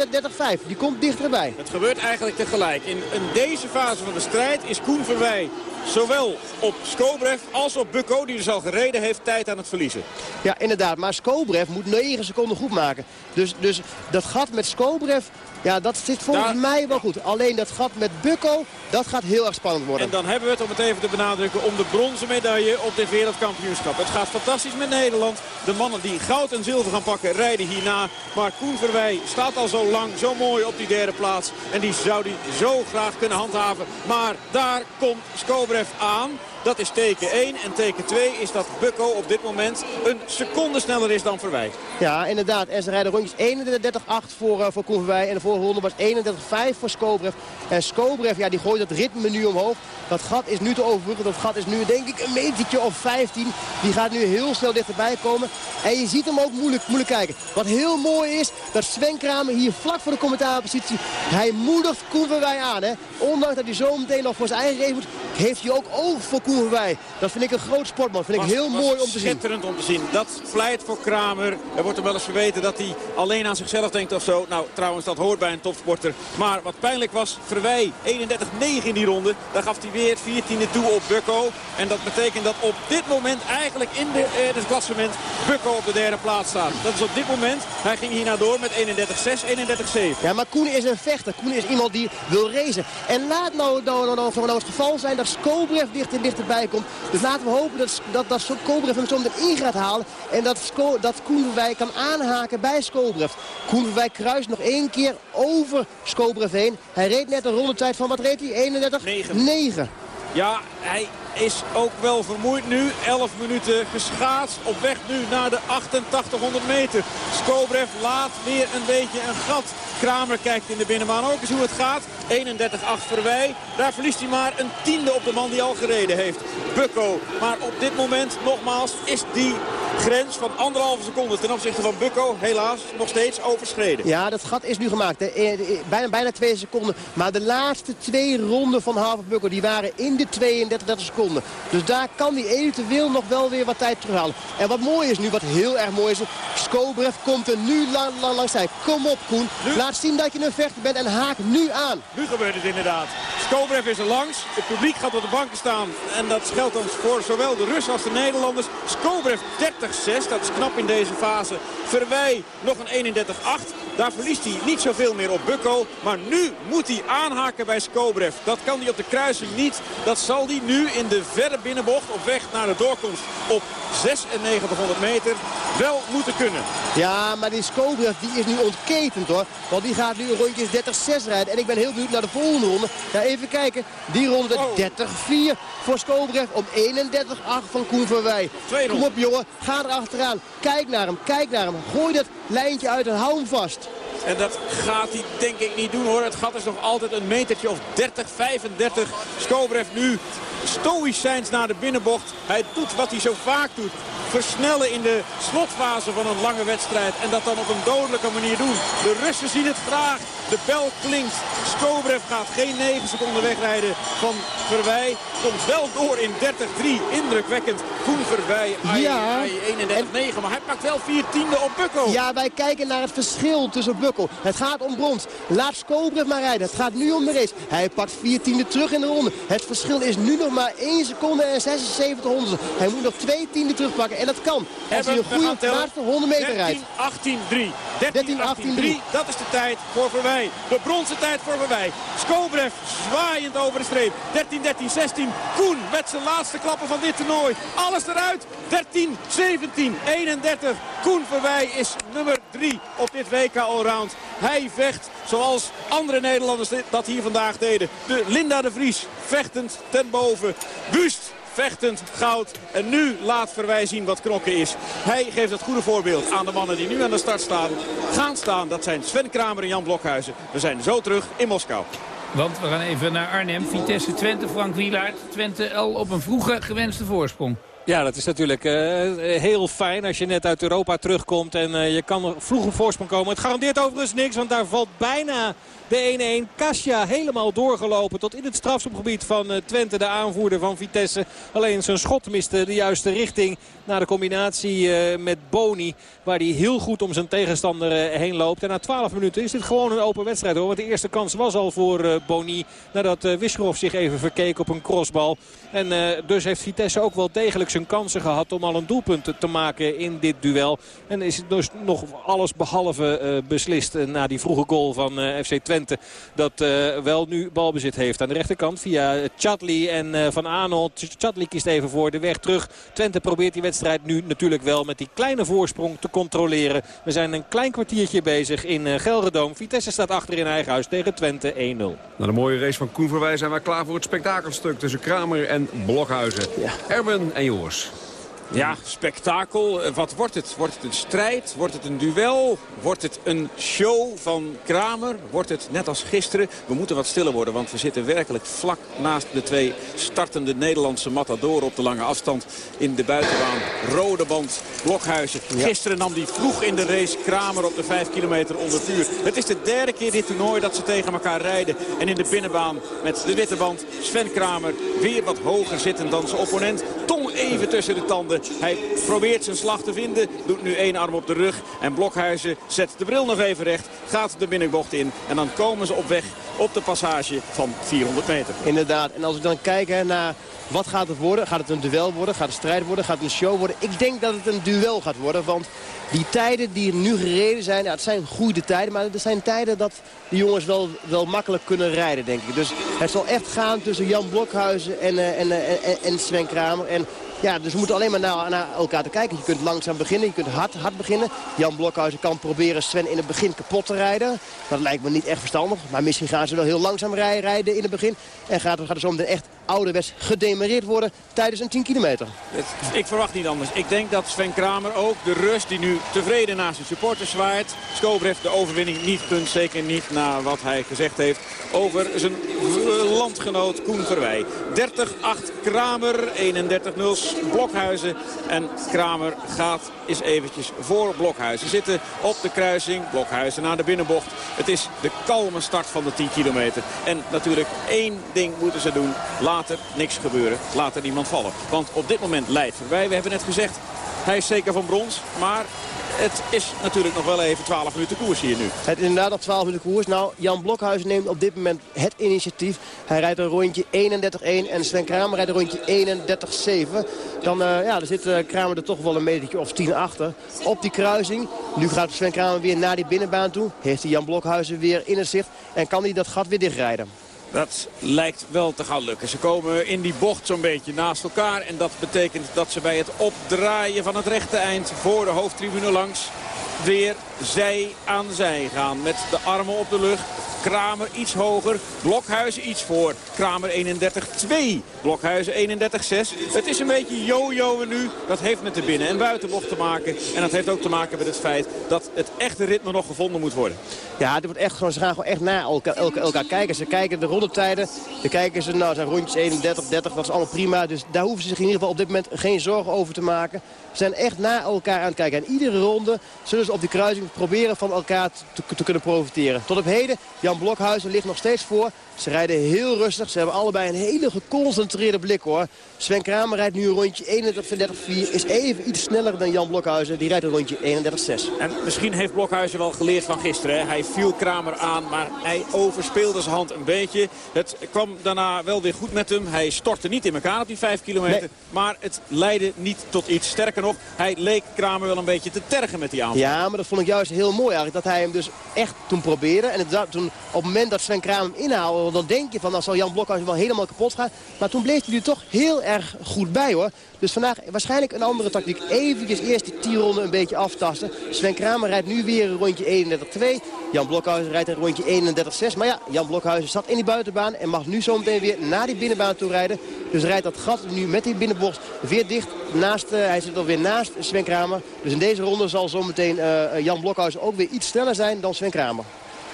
31-5. Die komt dichterbij. Het gebeurt eigenlijk tegelijk. In, in deze fase van de strijd is Koen Verwij zowel op Skobrev als op Bukko, die dus al gereden heeft, tijd aan het verliezen. Ja, inderdaad. Maar Skobrev moet 9 seconden goed maken. Dus, dus dat gat met Skobrev, ja, dat zit volgens Daar- mij wel goed. Alleen dat gat met Bukko, dat gaat heel erg spannend worden. En dan hebben we het, om het even te benadrukken, om de bronzen medaille op dit wereldkampioenschap. Het gaat fantastisch met Nederland. De mannen die goud en zilver gaan pakken rijden hierna. Maar Koen Verwij staat al zo lang, zo mooi op die derde plaats. En die zou die zo graag kunnen handhaven. Maar daar komt Skobrev aan. Dat is teken 1. En teken 2 is dat Bukko op dit moment een seconde sneller is dan Verwij. Ja, inderdaad. En ze rijden rondjes 31-8 voor, uh, voor Koeverwij. En de vorige ronde was 31-5 voor Skobrev. En Skobrev, ja, die gooit het ritme nu omhoog. Dat gat is nu te overbruggen. Dat gat is nu denk ik een metertje of 15. Die gaat nu heel snel dichterbij komen. En je ziet hem ook moeilijk, moeilijk kijken. Wat heel mooi is, dat Sven Kramer hier vlak voor de commentaarpositie... hij moedigt Koeverwij aan. Hè. Ondanks dat hij zo meteen nog voor zijn eigen race moet... heeft hij ook oog voor Koeverwij. Dat vind ik een groot sportman. vind ik heel mooi om te zien. Schitterend om te zien. Dat pleit voor Kramer. Er wordt hem wel eens verweten dat hij alleen aan zichzelf denkt of zo. Nou, trouwens, dat hoort bij een topsporter. Maar wat pijnlijk was, Verwij 31-9 in die ronde. Daar gaf hij weer 14e toe op Bukko. En dat betekent dat op dit moment eigenlijk in de, eh, het klassement Bukko op de derde plaats staat. Dat is op dit moment. Hij ging hierna door met 31-6, 31-7. Ja, maar Koen is een vechter. Koen is iemand die wil racen. En laat nou, nou, nou, nou, nou het geval zijn dat Skobrev dichter en dichterbij komt. Dus laten we hopen dat, dat, dat Skobrev hem zo meteen in gaat halen. En dat, Sko, dat Koen Verwij kan aanhaken bij Skobrev. Koen Verwij kruist nog één keer over Skobrev heen. Hij reed net een rondetijd van, wat reed hij? 31? 9. Ja, hij is ook wel vermoeid nu. 11 minuten geschaatst. Op weg nu naar de 8800 meter. Skobrev laat weer een beetje een gat. Kramer kijkt in de binnenbaan ook eens hoe het gaat. 31-8 Verwij. Daar verliest hij maar een tiende op de man die al gereden heeft. Bukko. Maar op dit moment, nogmaals, is die grens van anderhalve seconde ten opzichte van Bukko helaas nog steeds overschreden. Ja, dat gat is nu gemaakt. hè. Eh, eh, Bijna, bijna twee seconden. Maar de laatste twee ronden van Havenbukker die waren in de 32 30 seconden. Dus daar kan hij eventueel nog wel weer wat tijd terughalen. En wat mooi is nu, wat heel erg mooi is... Skobrev komt er nu lang, lang langs. Kom op, Koen. Laat zien dat je een vechter bent en haak nu aan. Nu gebeurt het inderdaad. Skobrev is er langs. Het publiek gaat op de banken staan. En dat geldt dan voor zowel de Russen als de Nederlanders. Skobrev 30-6. Dat is knap in deze fase. Verwij nog een 31-8. Daar verliest hij niet zoveel meer op Bukko. Maar nu moet hij aanhaken bij Skobrev. Dat kan hij op de kruising niet. Dat zal hij nu in de verre binnenbocht op weg naar de doorkomst op 9600 meter wel moeten kunnen. Ja, maar die Skobrev die is nu ontketend hoor. Want die gaat nu rondjes 30-6 rijden. En ik ben heel benieuwd naar de volgende ronde. Even kijken. Die ronde Oh. 30-4 voor Skobrev om 31-8 van Koen Verwij. Kom op jongen, ga er achteraan. Kijk naar hem, kijk naar hem. Gooi dat lijntje uit en hou hem vast. En dat gaat hij denk ik niet doen hoor. Het gat is nog altijd een metertje of 30, 35. Skobrev nu stoïcijns naar de binnenbocht. Hij doet wat hij zo vaak doet. Versnellen in de slotfase van een lange wedstrijd. En dat dan op een dodelijke manier doen. De Russen zien het graag. De bel klinkt. Skobrev gaat geen 9 seconden wegrijden van Verwij. Komt wel door in 30-3. Indrukwekkend. Koen Verwij. Ai, Ja. ai, 31-9. Maar hij pakt wel 4 tiende op Bukko. Ja, wij kijken naar het verschil tussen Bukkel. Het gaat om brons. Laat Skobrev maar rijden. Het gaat nu om de race. Hij pakt vier tienden terug in de ronde. Het verschil is nu nog maar 1 seconde en 76 honderdste. Hij moet nog twee tienden terugpakken. En dat kan. Als hij een goede laatste 100 meter rijdt. 13-18-3. 13-18-3. Dat is de tijd voor Verwij. De bronzen tijd voor Verwij. Skobrev zwaaiend over de streep. 13-13-16. Koen met zijn laatste klappen van dit toernooi. Alles eruit. 13-17-31. Koen Verwij is nummer 3 op dit WK Allround. Hij vecht zoals andere Nederlanders dat hier vandaag deden. De Linda de Vries vechtend ten boven. Wust vechtend goud. En nu laat Verwij zien wat knokken is. Hij geeft het goede voorbeeld aan de mannen die nu aan de start staan. Gaan staan, dat zijn Sven Kramer en Jan Blokhuizen. We zijn zo terug in Moskou. Want we gaan even naar Arnhem. Vitesse Twente, Frank Wielaert. Twente al op een vroege gewenste voorsprong. Ja, dat is natuurlijk eh, heel fijn als je net uit Europa terugkomt en eh, je kan vroeg voorsprong komen. Het garandeert overigens niks, want daar valt bijna de 1-1. Kasia helemaal doorgelopen tot in het strafschopgebied van eh, Twente, de aanvoerder van Vitesse. Alleen zijn schot miste de juiste richting na de combinatie eh, met Boni. Waar hij heel goed om zijn tegenstander eh, heen loopt. En na 12 minuten is dit gewoon een open wedstrijd hoor. Want de eerste kans was al voor Boni. Nadat Wisgerov zich even verkeek op een crossbal. En dus heeft Vitesse ook wel degelijk zijn kansen gehad om al een doelpunt te, maken in dit duel. En is het dus nog alles behalve beslist na die vroege goal van FC Twente. Dat wel nu balbezit heeft aan de rechterkant via Chatli en Van Aanholt. Chatli kiest even voor de weg terug. Twente probeert die wedstrijd nu natuurlijk wel met die kleine voorsprong te controleren. We zijn een klein kwartiertje bezig in uh, Gelredoom. Vitesse staat achter in eigen huis tegen Twente 1-0. Na de mooie race van Koen Verwij zijn wij klaar voor het spektakelstuk tussen Kramer en Blokhuizen. Ja. Erben en Joris. Ja, spektakel. Wat wordt het? Wordt het een strijd? Wordt het een duel? Wordt het een show van Kramer? Wordt het net als gisteren? We moeten wat stiller worden, want we zitten werkelijk vlak naast de twee startende Nederlandse matadoren op de lange afstand in de buitenbaan. Rode band, Blokhuizen. Gisteren nam die vroeg in de race Kramer op de 5 kilometer onder vuur. Het is de derde keer dit toernooi dat ze tegen elkaar rijden. En in de binnenbaan met de witte band Sven Kramer weer wat hoger zitten dan zijn opponent. Tong even tussen de tanden. Hij probeert zijn slag te vinden. Doet nu één arm op de rug. En Blokhuizen zet de bril nog even recht. Gaat de binnenbocht in. En dan komen ze op weg op de passage van 400 meter. Inderdaad. En als we dan kijken naar wat gaat het worden. Gaat het een duel worden? Gaat het strijd worden? Gaat het een show worden? Ik denk dat het een duel gaat worden. Want die tijden die er nu gereden zijn, ja, het zijn goede tijden. Maar het zijn tijden dat de jongens wel, wel makkelijk kunnen rijden, denk ik. Dus het zal echt gaan tussen Jan Blokhuizen en, en, uh, en, en Sven Kramer. En ja, dus we moeten alleen maar naar, naar, elkaar te kijken. Je kunt langzaam beginnen, je kunt hard, hard beginnen. Jan Blokhuizen kan proberen Sven in het begin kapot te rijden. Dat lijkt me niet echt verstandig. Maar misschien gaan ze wel heel langzaam rijden in het begin. En gaat, gaat er zometeen echt ouderwets gedemareerd worden tijdens een 10 kilometer. Ik verwacht niet anders. Ik denk dat Sven Kramer ook de rust die nu tevreden naast zijn supporters zwaait. Skobrev de overwinning niet kunt. Zeker niet na wat hij gezegd heeft over zijn landgenoot Koen Verwij. 30-8 Kramer, 31-0 Blokhuizen. En Kramer gaat is eventjes voor Blokhuizen zitten op de kruising. Blokhuizen naar de binnenbocht. Het is de kalme start van de 10 kilometer. En natuurlijk één ding moeten ze doen. Later niks gebeuren. Later niemand vallen. Want op dit moment leidt Verwij. We hebben net gezegd, hij is zeker van brons. Maar het is natuurlijk nog wel even 12 minuten koers hier nu. Het is inderdaad nog 12 minuten koers. Nou, Jan Blokhuis neemt op dit moment het initiatief. Hij rijdt een rondje 31-1 en Sven Kramer rijdt een rondje 31-7. Dan uh, ja, er zit uh, Kramer er toch wel een metertje of 10 achter. Op die kruising. Nu gaat Sven Kramer weer naar die binnenbaan toe. Heeft hij Jan Blokhuizen weer in het zicht. En kan hij dat gat weer dichtrijden. Dat lijkt wel te gaan lukken. Ze komen in die bocht zo'n beetje naast elkaar. En dat betekent dat ze bij het opdraaien van het rechte eind voor de hoofdtribune langs weer zij aan zij gaan. Met de armen op de lucht. Kramer iets hoger. Blokhuizen iets voor. Kramer 31-2. Blokhuizen 31-6. Het is een beetje yo-yoen nu. Dat heeft met de binnen- en buitenbocht te maken. En dat heeft ook te maken met het feit dat het echte ritme nog gevonden moet worden. Ja, dit wordt echt ze gaan gewoon echt naar elkaar, elkaar, elkaar kijken. Ze kijken de rondetijden. Dan kijken ze, nou zijn rondjes 31, 30, dat is allemaal prima. Dus daar hoeven ze zich in ieder geval op dit moment geen zorgen over te maken. Ze zijn echt naar elkaar aan het kijken. En iedere ronde zullen ze op die kruising proberen van elkaar te, te kunnen profiteren. Tot op heden, Jan Blokhuizen ligt nog steeds voor. Ze rijden heel rustig. Ze hebben allebei een hele geconcentreerde blik hoor. Sven Kramer rijdt nu een rondje 31-4. Is even iets sneller dan Jan Blokhuizen. Die rijdt een rondje 31-6. En misschien heeft Blokhuizen wel geleerd van gisteren. Hè? Hij viel Kramer aan, maar hij overspeelde zijn hand een beetje. Het kwam daarna wel weer goed met hem. Hij stortte niet in elkaar op die 5 kilometer. Nee. Maar het leidde niet tot iets. Sterker nog, hij leek Kramer wel een beetje te tergen met die aanval. Ja, maar dat vond ik juist heel mooi eigenlijk. Dat hij hem dus echt toen probeerde. En toen, op het moment dat Sven Kramer hem inhaalde, dan denk je van dan zal Jan Blokhuizen wel helemaal kapot gaan. Maar toen bleef hij er toch heel erg goed bij hoor. Dus vandaag waarschijnlijk een andere tactiek. Eventjes eerst die 10 ronden een beetje aftasten. Sven Kramer rijdt nu weer een rondje 31-2. Jan Blokhuizen rijdt een rondje 31-6. Maar ja, Jan Blokhuizen zat in die buitenbaan en mag nu zometeen weer naar die binnenbaan toe rijden. Dus rijdt dat gat nu met die binnenbocht weer dicht. Naast, uh, hij zit alweer naast Sven Kramer. Dus in deze ronde zal zometeen uh, Jan Blokhuizen ook weer iets sneller zijn dan Sven Kramer.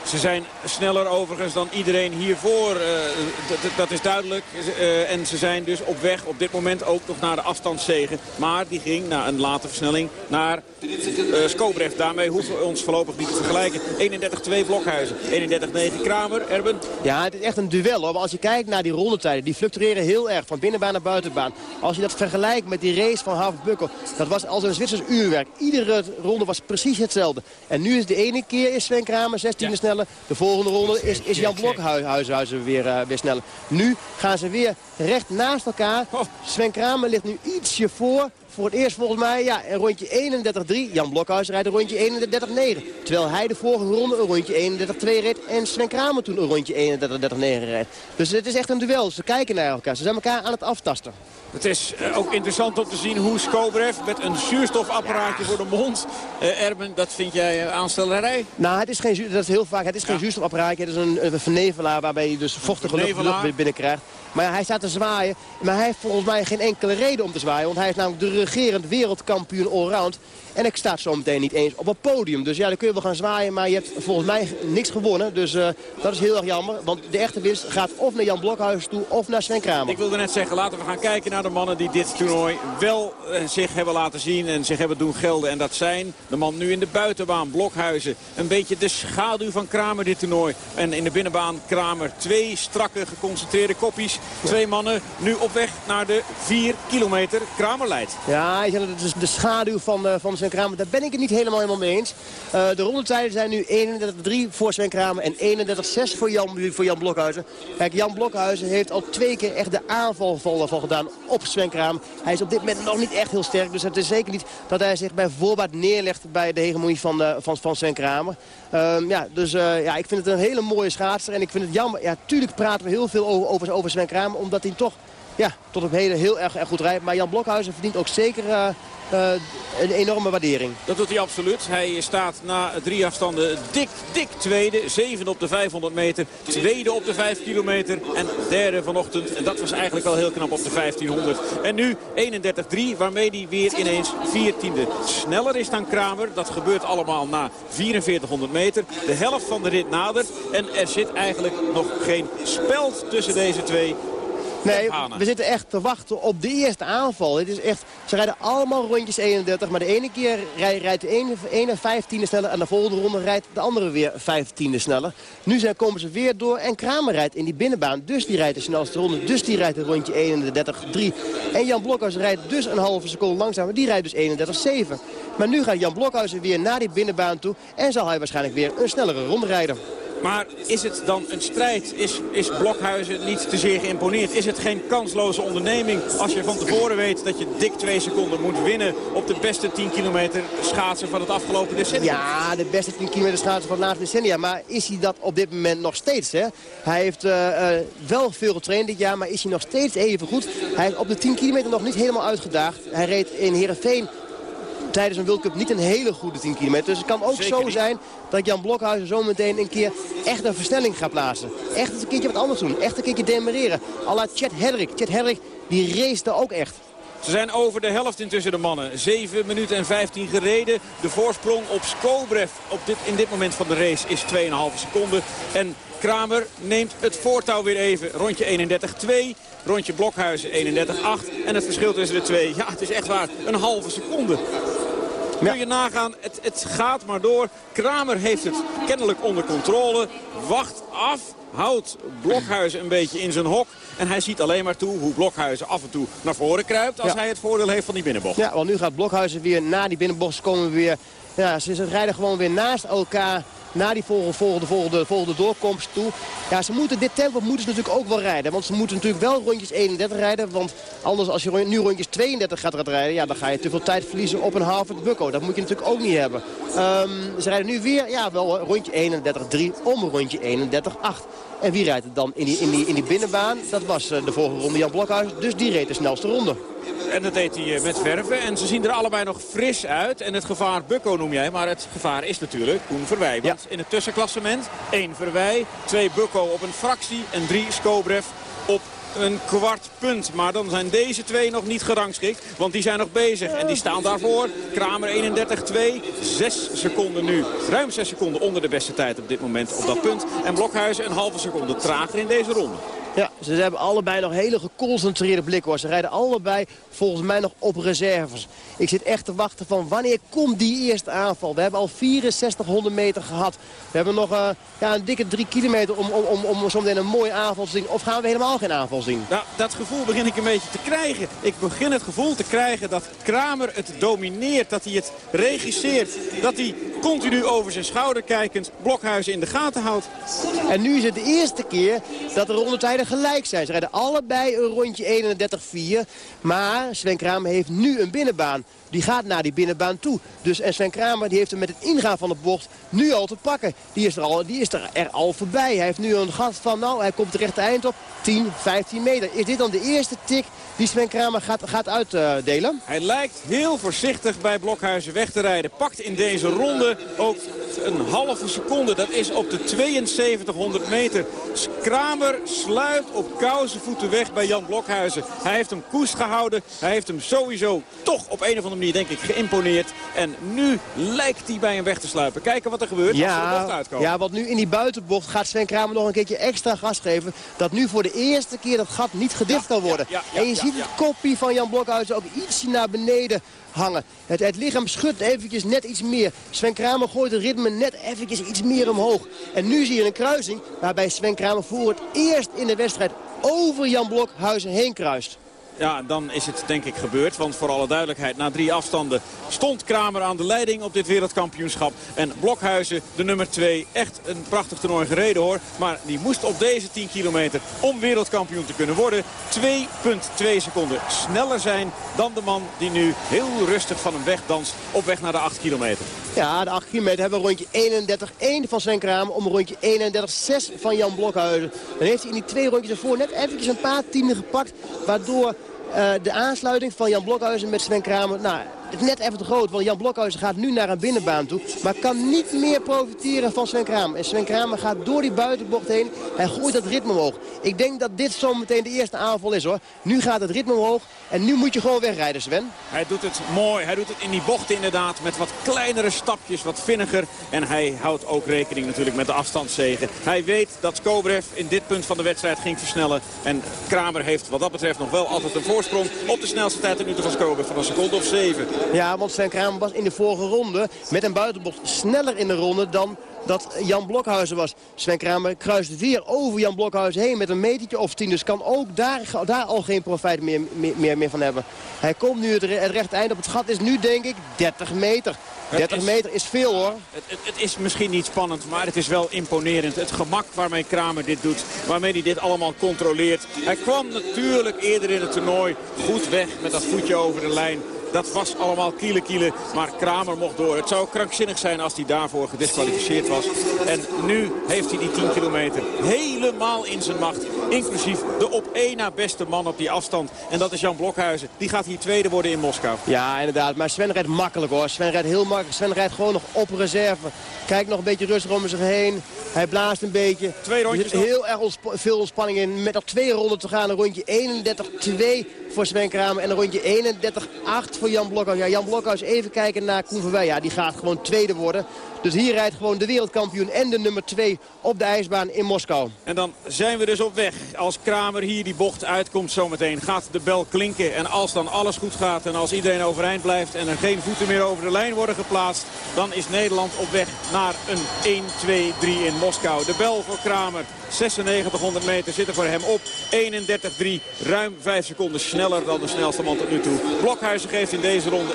Ze zijn sneller overigens dan iedereen hiervoor. Uh, dat is duidelijk. Uh, en ze zijn dus op weg op dit moment ook nog naar de afstandszegen. Maar die ging na een late versnelling naar uh, Skobrecht. Daarmee hoeven we ons voorlopig niet te vergelijken. 31-2 Blokhuizen. 31-9 Kramer. Erben? Ja, het is echt een duel hoor. Maar als je kijkt naar die rondetijden, die fluctueren heel erg. Van binnenbaan naar buitenbaan. Als je dat vergelijkt met die race van Havbukkel. Dat was als een Zwitsers uurwerk. Iedere ronde was precies hetzelfde. En nu is de ene keer is Sven Kramer 16e ja. Sneller. De volgende ronde is, is Jan Blokhuizen weer, uh, weer sneller. Nu gaan ze weer recht naast elkaar. Sven Kramer ligt nu ietsje voor. Voor het eerst volgens mij ja, een rondje 31-3. Jan Blokhuizen rijdt een rondje 31-9. Terwijl hij de vorige ronde een rondje 31-2 reed. En Sven Kramer toen een rondje 31-9 reed. Dus het is echt een duel. Ze kijken naar elkaar. Ze zijn elkaar aan het aftasten. Het is ook interessant om te zien hoe Skobrev met een zuurstofapparaatje voor de mond. Uh, Erben, dat vind jij aanstellerij? Nou, het is geen, dat is heel vaak. Het is geen ja. zuurstofapparaatje. Het is een, een vernevelaar waarbij je dus vochtige lucht, lucht weer binnenkrijgt. Maar ja, hij staat te zwaaien. Maar hij heeft volgens mij geen enkele reden om te zwaaien. Want hij is namelijk de regerend wereldkampioen allround. En ik sta zo meteen niet eens op het podium. Dus ja, dan kun je wel gaan zwaaien. Maar je hebt volgens mij niks gewonnen. Dus uh, dat is heel erg jammer. Want de echte winst gaat of naar Jan Blokhuis toe of naar Sven Kramer. Ik wilde net zeggen, laten we gaan kijken naar de mannen die dit toernooi wel uh, zich hebben laten zien. En zich hebben doen gelden. En dat zijn de man nu in de buitenbaan, Blokhuizen. Een beetje de schaduw van Kramer dit toernooi. En in de binnenbaan Kramer. Twee strakke geconcentreerde koppies. Twee mannen nu op weg naar de 4 kilometer. Kramer leidt. Ja, dat is de schaduw van, uh, van Sven Kramer. Daar ben ik het niet helemaal, mee eens. Uh, de rondetijden zijn nu 31-3 voor Sven Kramer en 31-6 voor Jan, voor Jan Blokhuizen. Kijk, Jan Blokhuizen heeft al twee keer echt de aanval van, gedaan op Sven Kramer. Hij is op dit moment nog niet echt heel sterk. Dus het is zeker niet dat hij zich bij voorbaat neerlegt bij de hegemonie van, uh, van, van Sven Kramer. Um, ja, dus uh, ja, ik vind het een hele mooie schaatser. En ik vind het jammer. Ja, tuurlijk praten we heel veel over, over, Sven Kramer. Omdat hij toch ja, tot op heden heel erg, erg goed rijdt. Maar Jan Blokhuizen verdient ook zeker uh, een enorme waardering. Dat doet hij absoluut. Hij staat na drie afstanden dik, dik tweede. Zevende op de 500 meter. Tweede op de 5 kilometer. En derde vanochtend. En dat was eigenlijk wel heel knap op de 1500. En nu 31-3 waarmee hij weer ineens 14e sneller is dan Kramer. Dat gebeurt allemaal na 4400 meter. De helft van de rit nadert. En er zit eigenlijk nog geen speld tussen deze twee. Nee, we zitten echt te wachten op de eerste aanval. Het is echt, ze rijden allemaal rondjes 31, maar de ene keer rij- rijdt de ene, ene 15e sneller en de volgende ronde rijdt de andere weer 15e sneller. Nu zijn, komen ze weer door en Kramer rijdt in die binnenbaan, dus die rijdt de snelste ronde, dus die rijdt een rondje 31-3. En Jan Blokhuizen rijdt dus een halve seconde langzamer, die rijdt dus 31-7. Maar nu gaat Jan Blokhuizen weer naar die binnenbaan toe en zal hij waarschijnlijk weer een snellere ronde rijden. Maar is het dan een strijd? Is, is Blokhuizen niet te zeer geïmponeerd? Is het geen kansloze onderneming als je van tevoren weet dat je dik twee seconden moet winnen op de beste 10 kilometer schaatsen van het afgelopen decennium? Ja, de beste 10 kilometer schaatsen van de laatste decennia. Maar is hij dat op dit moment nog steeds? Hè? Hij heeft eh, eh, wel veel getraind dit jaar, maar is hij nog steeds even goed? Hij heeft op de 10 kilometer nog niet helemaal uitgedaagd. Hij reed in Heerenveen tijdens een World Cup niet een hele goede 10 kilometer. Dus het kan ook Zeker zo niet. zijn dat Jan Blokhuizen zo meteen een keer echt een versnelling gaat plaatsen. Echt een keertje wat anders doen. Echt een keertje demereren. A la Chet Hedrick. Chet Hedrick die race ook echt. Ze zijn over de helft intussen de mannen. 7 minuten en 15 gereden. De voorsprong op Skobrev op dit, in dit moment van de race is 2,5 seconden. En Kramer neemt het voortouw weer even. Rondje 31-2. Rondje Blokhuizen 31-8. En het verschil tussen de twee, ja het is echt waar, een halve seconde. Kun je nagaan, het, het gaat maar door. Kramer heeft het kennelijk onder controle. Wacht af, houdt Blokhuizen een beetje in zijn hok. En hij ziet alleen maar toe hoe Blokhuizen af en toe naar voren kruipt... als Ja. hij het voordeel heeft van die binnenbocht. Ja, want nu gaat Blokhuizen weer na die binnenbocht komen we weer... Ja, ze, ze rijden gewoon weer naast elkaar naar die volgende, volgende, volgende, volgende doorkomst toe. Ja, ze moeten dit tempo moeten ze natuurlijk ook wel rijden. Want ze moeten natuurlijk wel rondjes 31 rijden. Want anders als je nu rondjes 32 gaat rijden... Ja, dan ga je te veel tijd verliezen op een Harvard Bucko. Dat moet je natuurlijk ook niet hebben. Ehm, ze rijden nu weer, ja, wel rondje 31-3 om rondje 31-8. En wie rijdt het dan in die, in die, in die binnenbaan? Dat was eh, de vorige ronde Jan Blokhuis. Dus die reed de snelste ronde. En dat deed hij eh, met verven. En ze zien er allebei nog fris uit. En het gevaar Bukko noem jij. Maar het gevaar is natuurlijk Koen Verwij. Want in het tussenklassement 1 Verwij, 2 Bukko op een fractie en 3 Skobrev op een kwart punt. Maar dan zijn deze twee nog niet gerangschikt. Want die zijn nog bezig. En die staan daarvoor. Kramer 31-2. 6 seconden nu. Ruim 6 seconden onder de beste tijd op dit moment op dat punt. En Blokhuizen een halve seconde trager in deze ronde. Ja, ze hebben allebei nog hele geconcentreerde blikken. Hoor. Ze rijden allebei volgens mij nog op reserves. Ik zit echt te wachten van wanneer komt die eerste aanval. We hebben al 6400 meter gehad. We hebben nog eh, ja, een dikke drie kilometer om, om, om, om zometeen een mooie aanval te zien. Of gaan we helemaal geen aanval zien? Nou, dat gevoel begin ik een beetje te krijgen. Ik begin het gevoel te krijgen dat Kramer het domineert. Dat hij het regisseert. Dat hij continu over zijn schouder kijkend Blokhuizen in de gaten houdt. En nu is het de eerste keer dat de rondetijden gelijk zijn. Ze rijden allebei een rondje 31-4. Maar Sven heeft nu een binnenbaan. Die gaat naar die binnenbaan toe. Dus en Sven Kramer die heeft hem met het ingaan van de bocht nu al te pakken. Die is er al, die is er, er al voorbij. Hij heeft nu een gat van, nou, hij komt het rechte eind op. 10, 15 meter. Is dit dan de eerste tik die Sven Kramer gaat, gaat uitdelen? Hij lijkt heel voorzichtig bij Blokhuizen weg te rijden. Pakt in deze ronde ook een halve seconde. Dat is op de 7200 meter. Kramer sluit op kousenvoeten weg bij Jan Blokhuizen. Hij heeft hem koest gehouden. Hij heeft hem sowieso toch op een of andere manier denk ik geïmponeerd. En nu lijkt hij bij hem weg te sluipen. Kijken wat er gebeurt als ze de bocht Ja, uitkomen. ja, want nu in die buitenbocht gaat Sven Kramer nog een keertje extra gas geven. Dat nu voor de eerste keer dat gat niet gedicht kan worden. ja, ja, en je ja, ziet ja. het kopje van Jan Blokhuizen ook ietsje naar beneden hangen. Het, het lichaam schudt eventjes net iets meer. Sven Kramer gooit het ritme net eventjes iets meer omhoog. En nu zie je een kruising waarbij Sven Kramer voor het eerst in de wedstrijd over Jan Blokhuizen heen kruist. Ja, dan is het denk ik gebeurd. Want voor alle duidelijkheid, na drie afstanden stond Kramer aan de leiding op dit wereldkampioenschap. En Blokhuizen, de nummer 2, echt een prachtig toernooi gereden hoor. Maar die moest op deze 10 kilometer, om wereldkampioen te kunnen worden, 2,2 seconden sneller zijn dan de man die nu heel rustig van hem wegdanst op weg naar de 8 kilometer. Ja, de 8 kilometer hebben we rondje 31-1 van Sven Kramer om rondje 31-6 van Jan Blokhuizen. Dan heeft hij in die twee rondjes ervoor net eventjes een paar tienden gepakt, waardoor... eh, de aansluiting van Jan Blokhuizen met Sven Kramer nou, net even te groot. Want Jan Blokhuizen gaat nu naar een binnenbaan toe. Maar kan niet meer profiteren van Sven Kramer. En Sven Kramer gaat door die buitenbocht heen. Hij gooit dat ritme omhoog. Ik denk dat dit zometeen de eerste aanval is hoor. Nu gaat het ritme omhoog. En nu moet je gewoon wegrijden Sven. Hij doet het mooi. Hij doet het in die bocht inderdaad. Met wat kleinere stapjes, wat vinniger. En hij houdt ook rekening natuurlijk met de afstandszegen. Hij weet dat Skobrev in dit punt van de wedstrijd ging versnellen. En Kramer heeft wat dat betreft nog wel altijd een voorsprong op de snelste tijd nu van Skobrev van een seconde of zeven. Ja, want Sven Kramer was in de vorige ronde met een buitenbocht sneller in de ronde dan dat Jan Blokhuizen was. Sven Kramer kruist weer over Jan Blokhuizen heen met een metertje of tien. Dus kan ook daar, daar al geen profijt meer, meer, meer van hebben. Hij komt nu het, het rechte eind op. Het gat is nu denk ik 30 meter. 30 meter is veel hoor. Het, het, het, is misschien niet spannend, maar het is wel imponerend. Het gemak waarmee Kramer dit doet, waarmee hij dit allemaal controleert. Hij kwam natuurlijk eerder in het toernooi goed weg met dat voetje over de lijn. Dat was allemaal kiele kiele, maar Kramer mocht door. Het zou krankzinnig zijn als hij daarvoor gedisqualificeerd was. En nu heeft hij die 10 kilometer helemaal in zijn macht. Inclusief de op één na beste man op die afstand. En dat is Jan Blokhuizen. Die gaat hier tweede worden in Moskou. Ja, inderdaad. Maar Sven rijdt makkelijk hoor. Sven rijdt heel makkelijk. Sven rijdt gewoon nog op reserve. Kijkt nog een beetje rustig om zich heen. Hij blaast een beetje. Twee rondjes Heel erg veel ontspanning in. Met nog twee ronden te gaan. Een rondje 31-2 voor Sven Kramer. En een rondje 31-8 voor Jan Blokhuis. Ja, Jan Blokhuis, even kijken naar Koen Verwij. Ja, die gaat gewoon tweede worden. Dus hier rijdt gewoon de wereldkampioen en de nummer 2 op de ijsbaan in Moskou. En dan zijn we dus op weg. Als Kramer hier die bocht uitkomt zometeen gaat de bel klinken. En als dan alles goed gaat en als iedereen overeind blijft... en er geen voeten meer over de lijn worden geplaatst... dan is Nederland op weg naar een 1, 2, 3 in Moskou. De bel voor Kramer. 9600 meter zitten voor hem op. 31-3, ruim 5 seconden sneller dan de snelste man tot nu toe. Blokhuizen geeft in deze ronde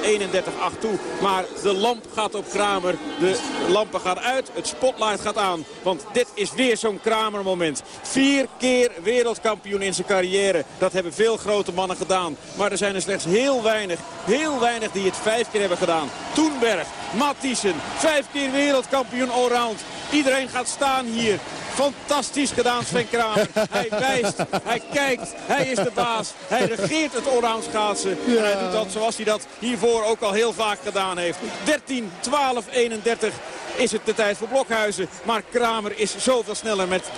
31-8 toe. Maar de lamp gaat op Kramer. De lampen gaan uit, het spotlight gaat aan. Want dit is weer zo'n Kramer moment. Vier keer wereldkampioen in zijn carrière. Dat hebben veel grote mannen gedaan. Maar er zijn er slechts heel weinig, heel weinig die het vijf keer hebben gedaan. Toenberg, Mathiesen, vijf keer wereldkampioen allround. Iedereen gaat staan hier. Fantastisch gedaan Sven Kramer. Hij wijst, hij kijkt, hij is de baas. Hij regeert het allround schaatsen. En hij doet dat zoals hij dat hiervoor ook al heel vaak gedaan heeft. 13, 12, 31 is het de tijd voor Blokhuizen. Maar Kramer is zoveel sneller met 13.08.77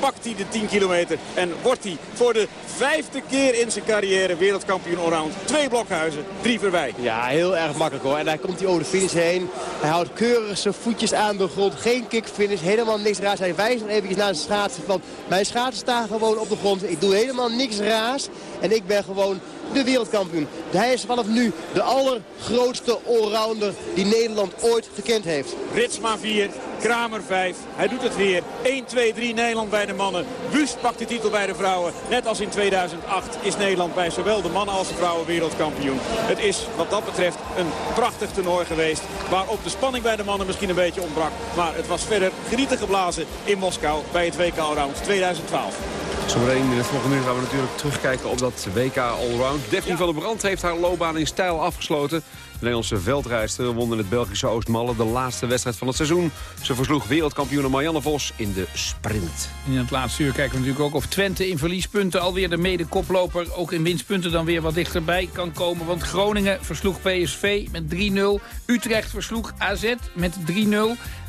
pakt hij de 10 kilometer. En wordt hij voor de vijfde keer in zijn carrière wereldkampioen allround. Twee Blokhuizen, drie voorbij. Ja, heel erg makkelijk hoor. En daar komt hij over de finish heen. Hij houdt keurig zijn voetjes aan de grond. Geen kickfinish, helemaal niks raars. Hij wijst nog even naar zijn schaatsen. Van, mijn schaatsen staan gewoon op de grond. Ik doe helemaal niks raars. En ik ben gewoon de wereldkampioen. Hij is vanaf nu de allergrootste allrounder die Nederland ooit gekend heeft. Ritsma 4, Kramer 5. Hij doet het weer. 1, 2, 3 Nederland bij de mannen. Wust pakt de titel bij de vrouwen. Net als in 2008 is Nederland bij zowel de mannen als de vrouwen wereldkampioen. Het is wat dat betreft een prachtig toernooi geweest. Waarop de spanning bij de mannen misschien een beetje ontbrak. Maar het was verder genieten geblazen in Moskou bij het WK Allround 2012. Zometeen in de volgende uur gaan we natuurlijk terugkijken op dat WK Allround. Daphne van der Brand heeft haar loopbaan in stijl afgesloten. De Nederlandse veldrijster won in het Belgische Oostmalle de laatste wedstrijd van het seizoen. Ze versloeg wereldkampioen Marianne Vos in de sprint. In het laatste uur kijken we natuurlijk ook of Twente in verliespunten alweer de mede-koploper ook in winstpunten dan weer wat dichterbij kan komen. Want Groningen versloeg PSV met 3-0. Utrecht versloeg AZ met 3-0.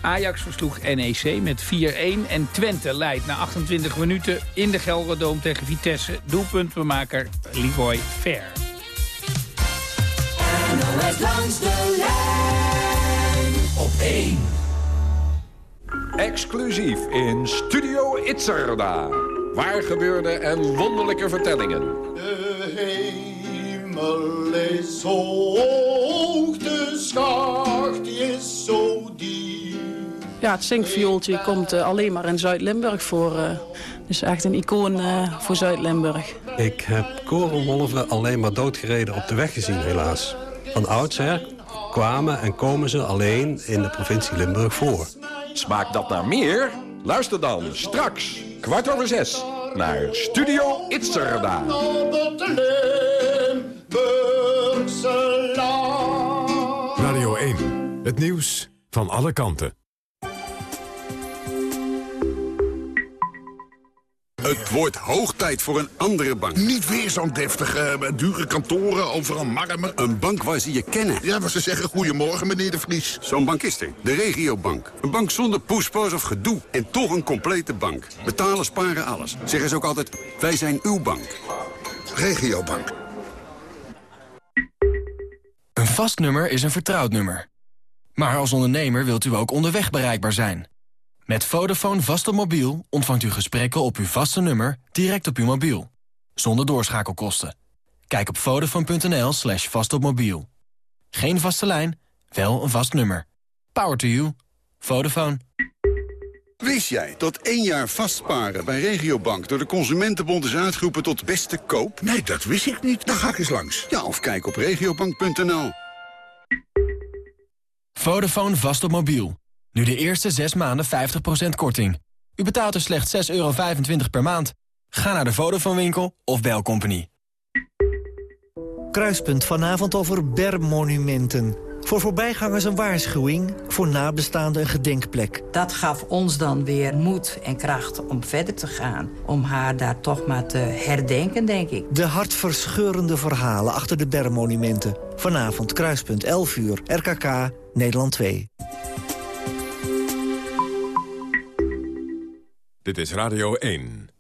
Ajax versloeg NEC met 4-1. En Twente leidt na 28 minuten in de Gelderdoom tegen Vitesse. Doelpuntbemaker Leroy Fair. NOS langs de lijn op 1. Exclusief in Studio Itzerda. Waar gebeurde en wonderlijke vertellingen. De hemel is zo hoog, de schacht is zo diep. Ja, het zinkviooltje komt eh, alleen maar in Zuid-Limburg voor. eh. dus echt een icoon eh, voor Zuid-Limburg. Ik heb korenwolven alleen maar doodgereden op de weg gezien, helaas. Van oudsher kwamen en komen ze alleen in de provincie Limburg voor. Smaakt dat naar meer? Luister dan straks, kwart over zes, naar Studio Itzerda. Radio 1, het nieuws van alle kanten. Het wordt hoog tijd voor een andere bank. Niet weer zo'n deftige, eh, dure kantoren, overal marmer. Een bank waar ze je kennen. Ja, waar ze zeggen goedemorgen, meneer de Vries. Zo'n bank is er. De regiobank. Een bank zonder poespas of gedoe. En toch een complete bank. Betalen, sparen, alles. Zeggen ze ook altijd, wij zijn uw bank. Regiobank. Een vast nummer is een vertrouwd nummer. Maar als ondernemer wilt u ook onderweg bereikbaar zijn. Met Vodafone vast op mobiel ontvangt u gesprekken op uw vaste nummer direct op uw mobiel. Zonder doorschakelkosten. Kijk op vodafone.nl slash vastopmobiel. Geen vaste lijn, wel een vast nummer. Power to you. Vodafone. Wist jij dat één jaar vastsparen bij Regiobank door de Consumentenbond is uitgeroepen tot beste koop? Nee, dat wist ik niet. Dan ga ik eens langs. Ja, of kijk op regiobank.nl. Vodafone vast op mobiel. Nu de eerste 6 maanden 50% korting. U betaalt er slechts 6,25 euro per maand. Ga naar de Vodafone winkel of bel Company. Kruispunt vanavond over bermmonumenten. Voor voorbijgangers een waarschuwing, voor nabestaanden een gedenkplek. Dat gaf ons dan weer moed en kracht om verder te gaan. Om haar daar toch maar te herdenken, denk ik. De hartverscheurende verhalen achter de bermmonumenten. Vanavond Kruispunt 11 uur, RKK, Nederland 2. Dit is Radio 1.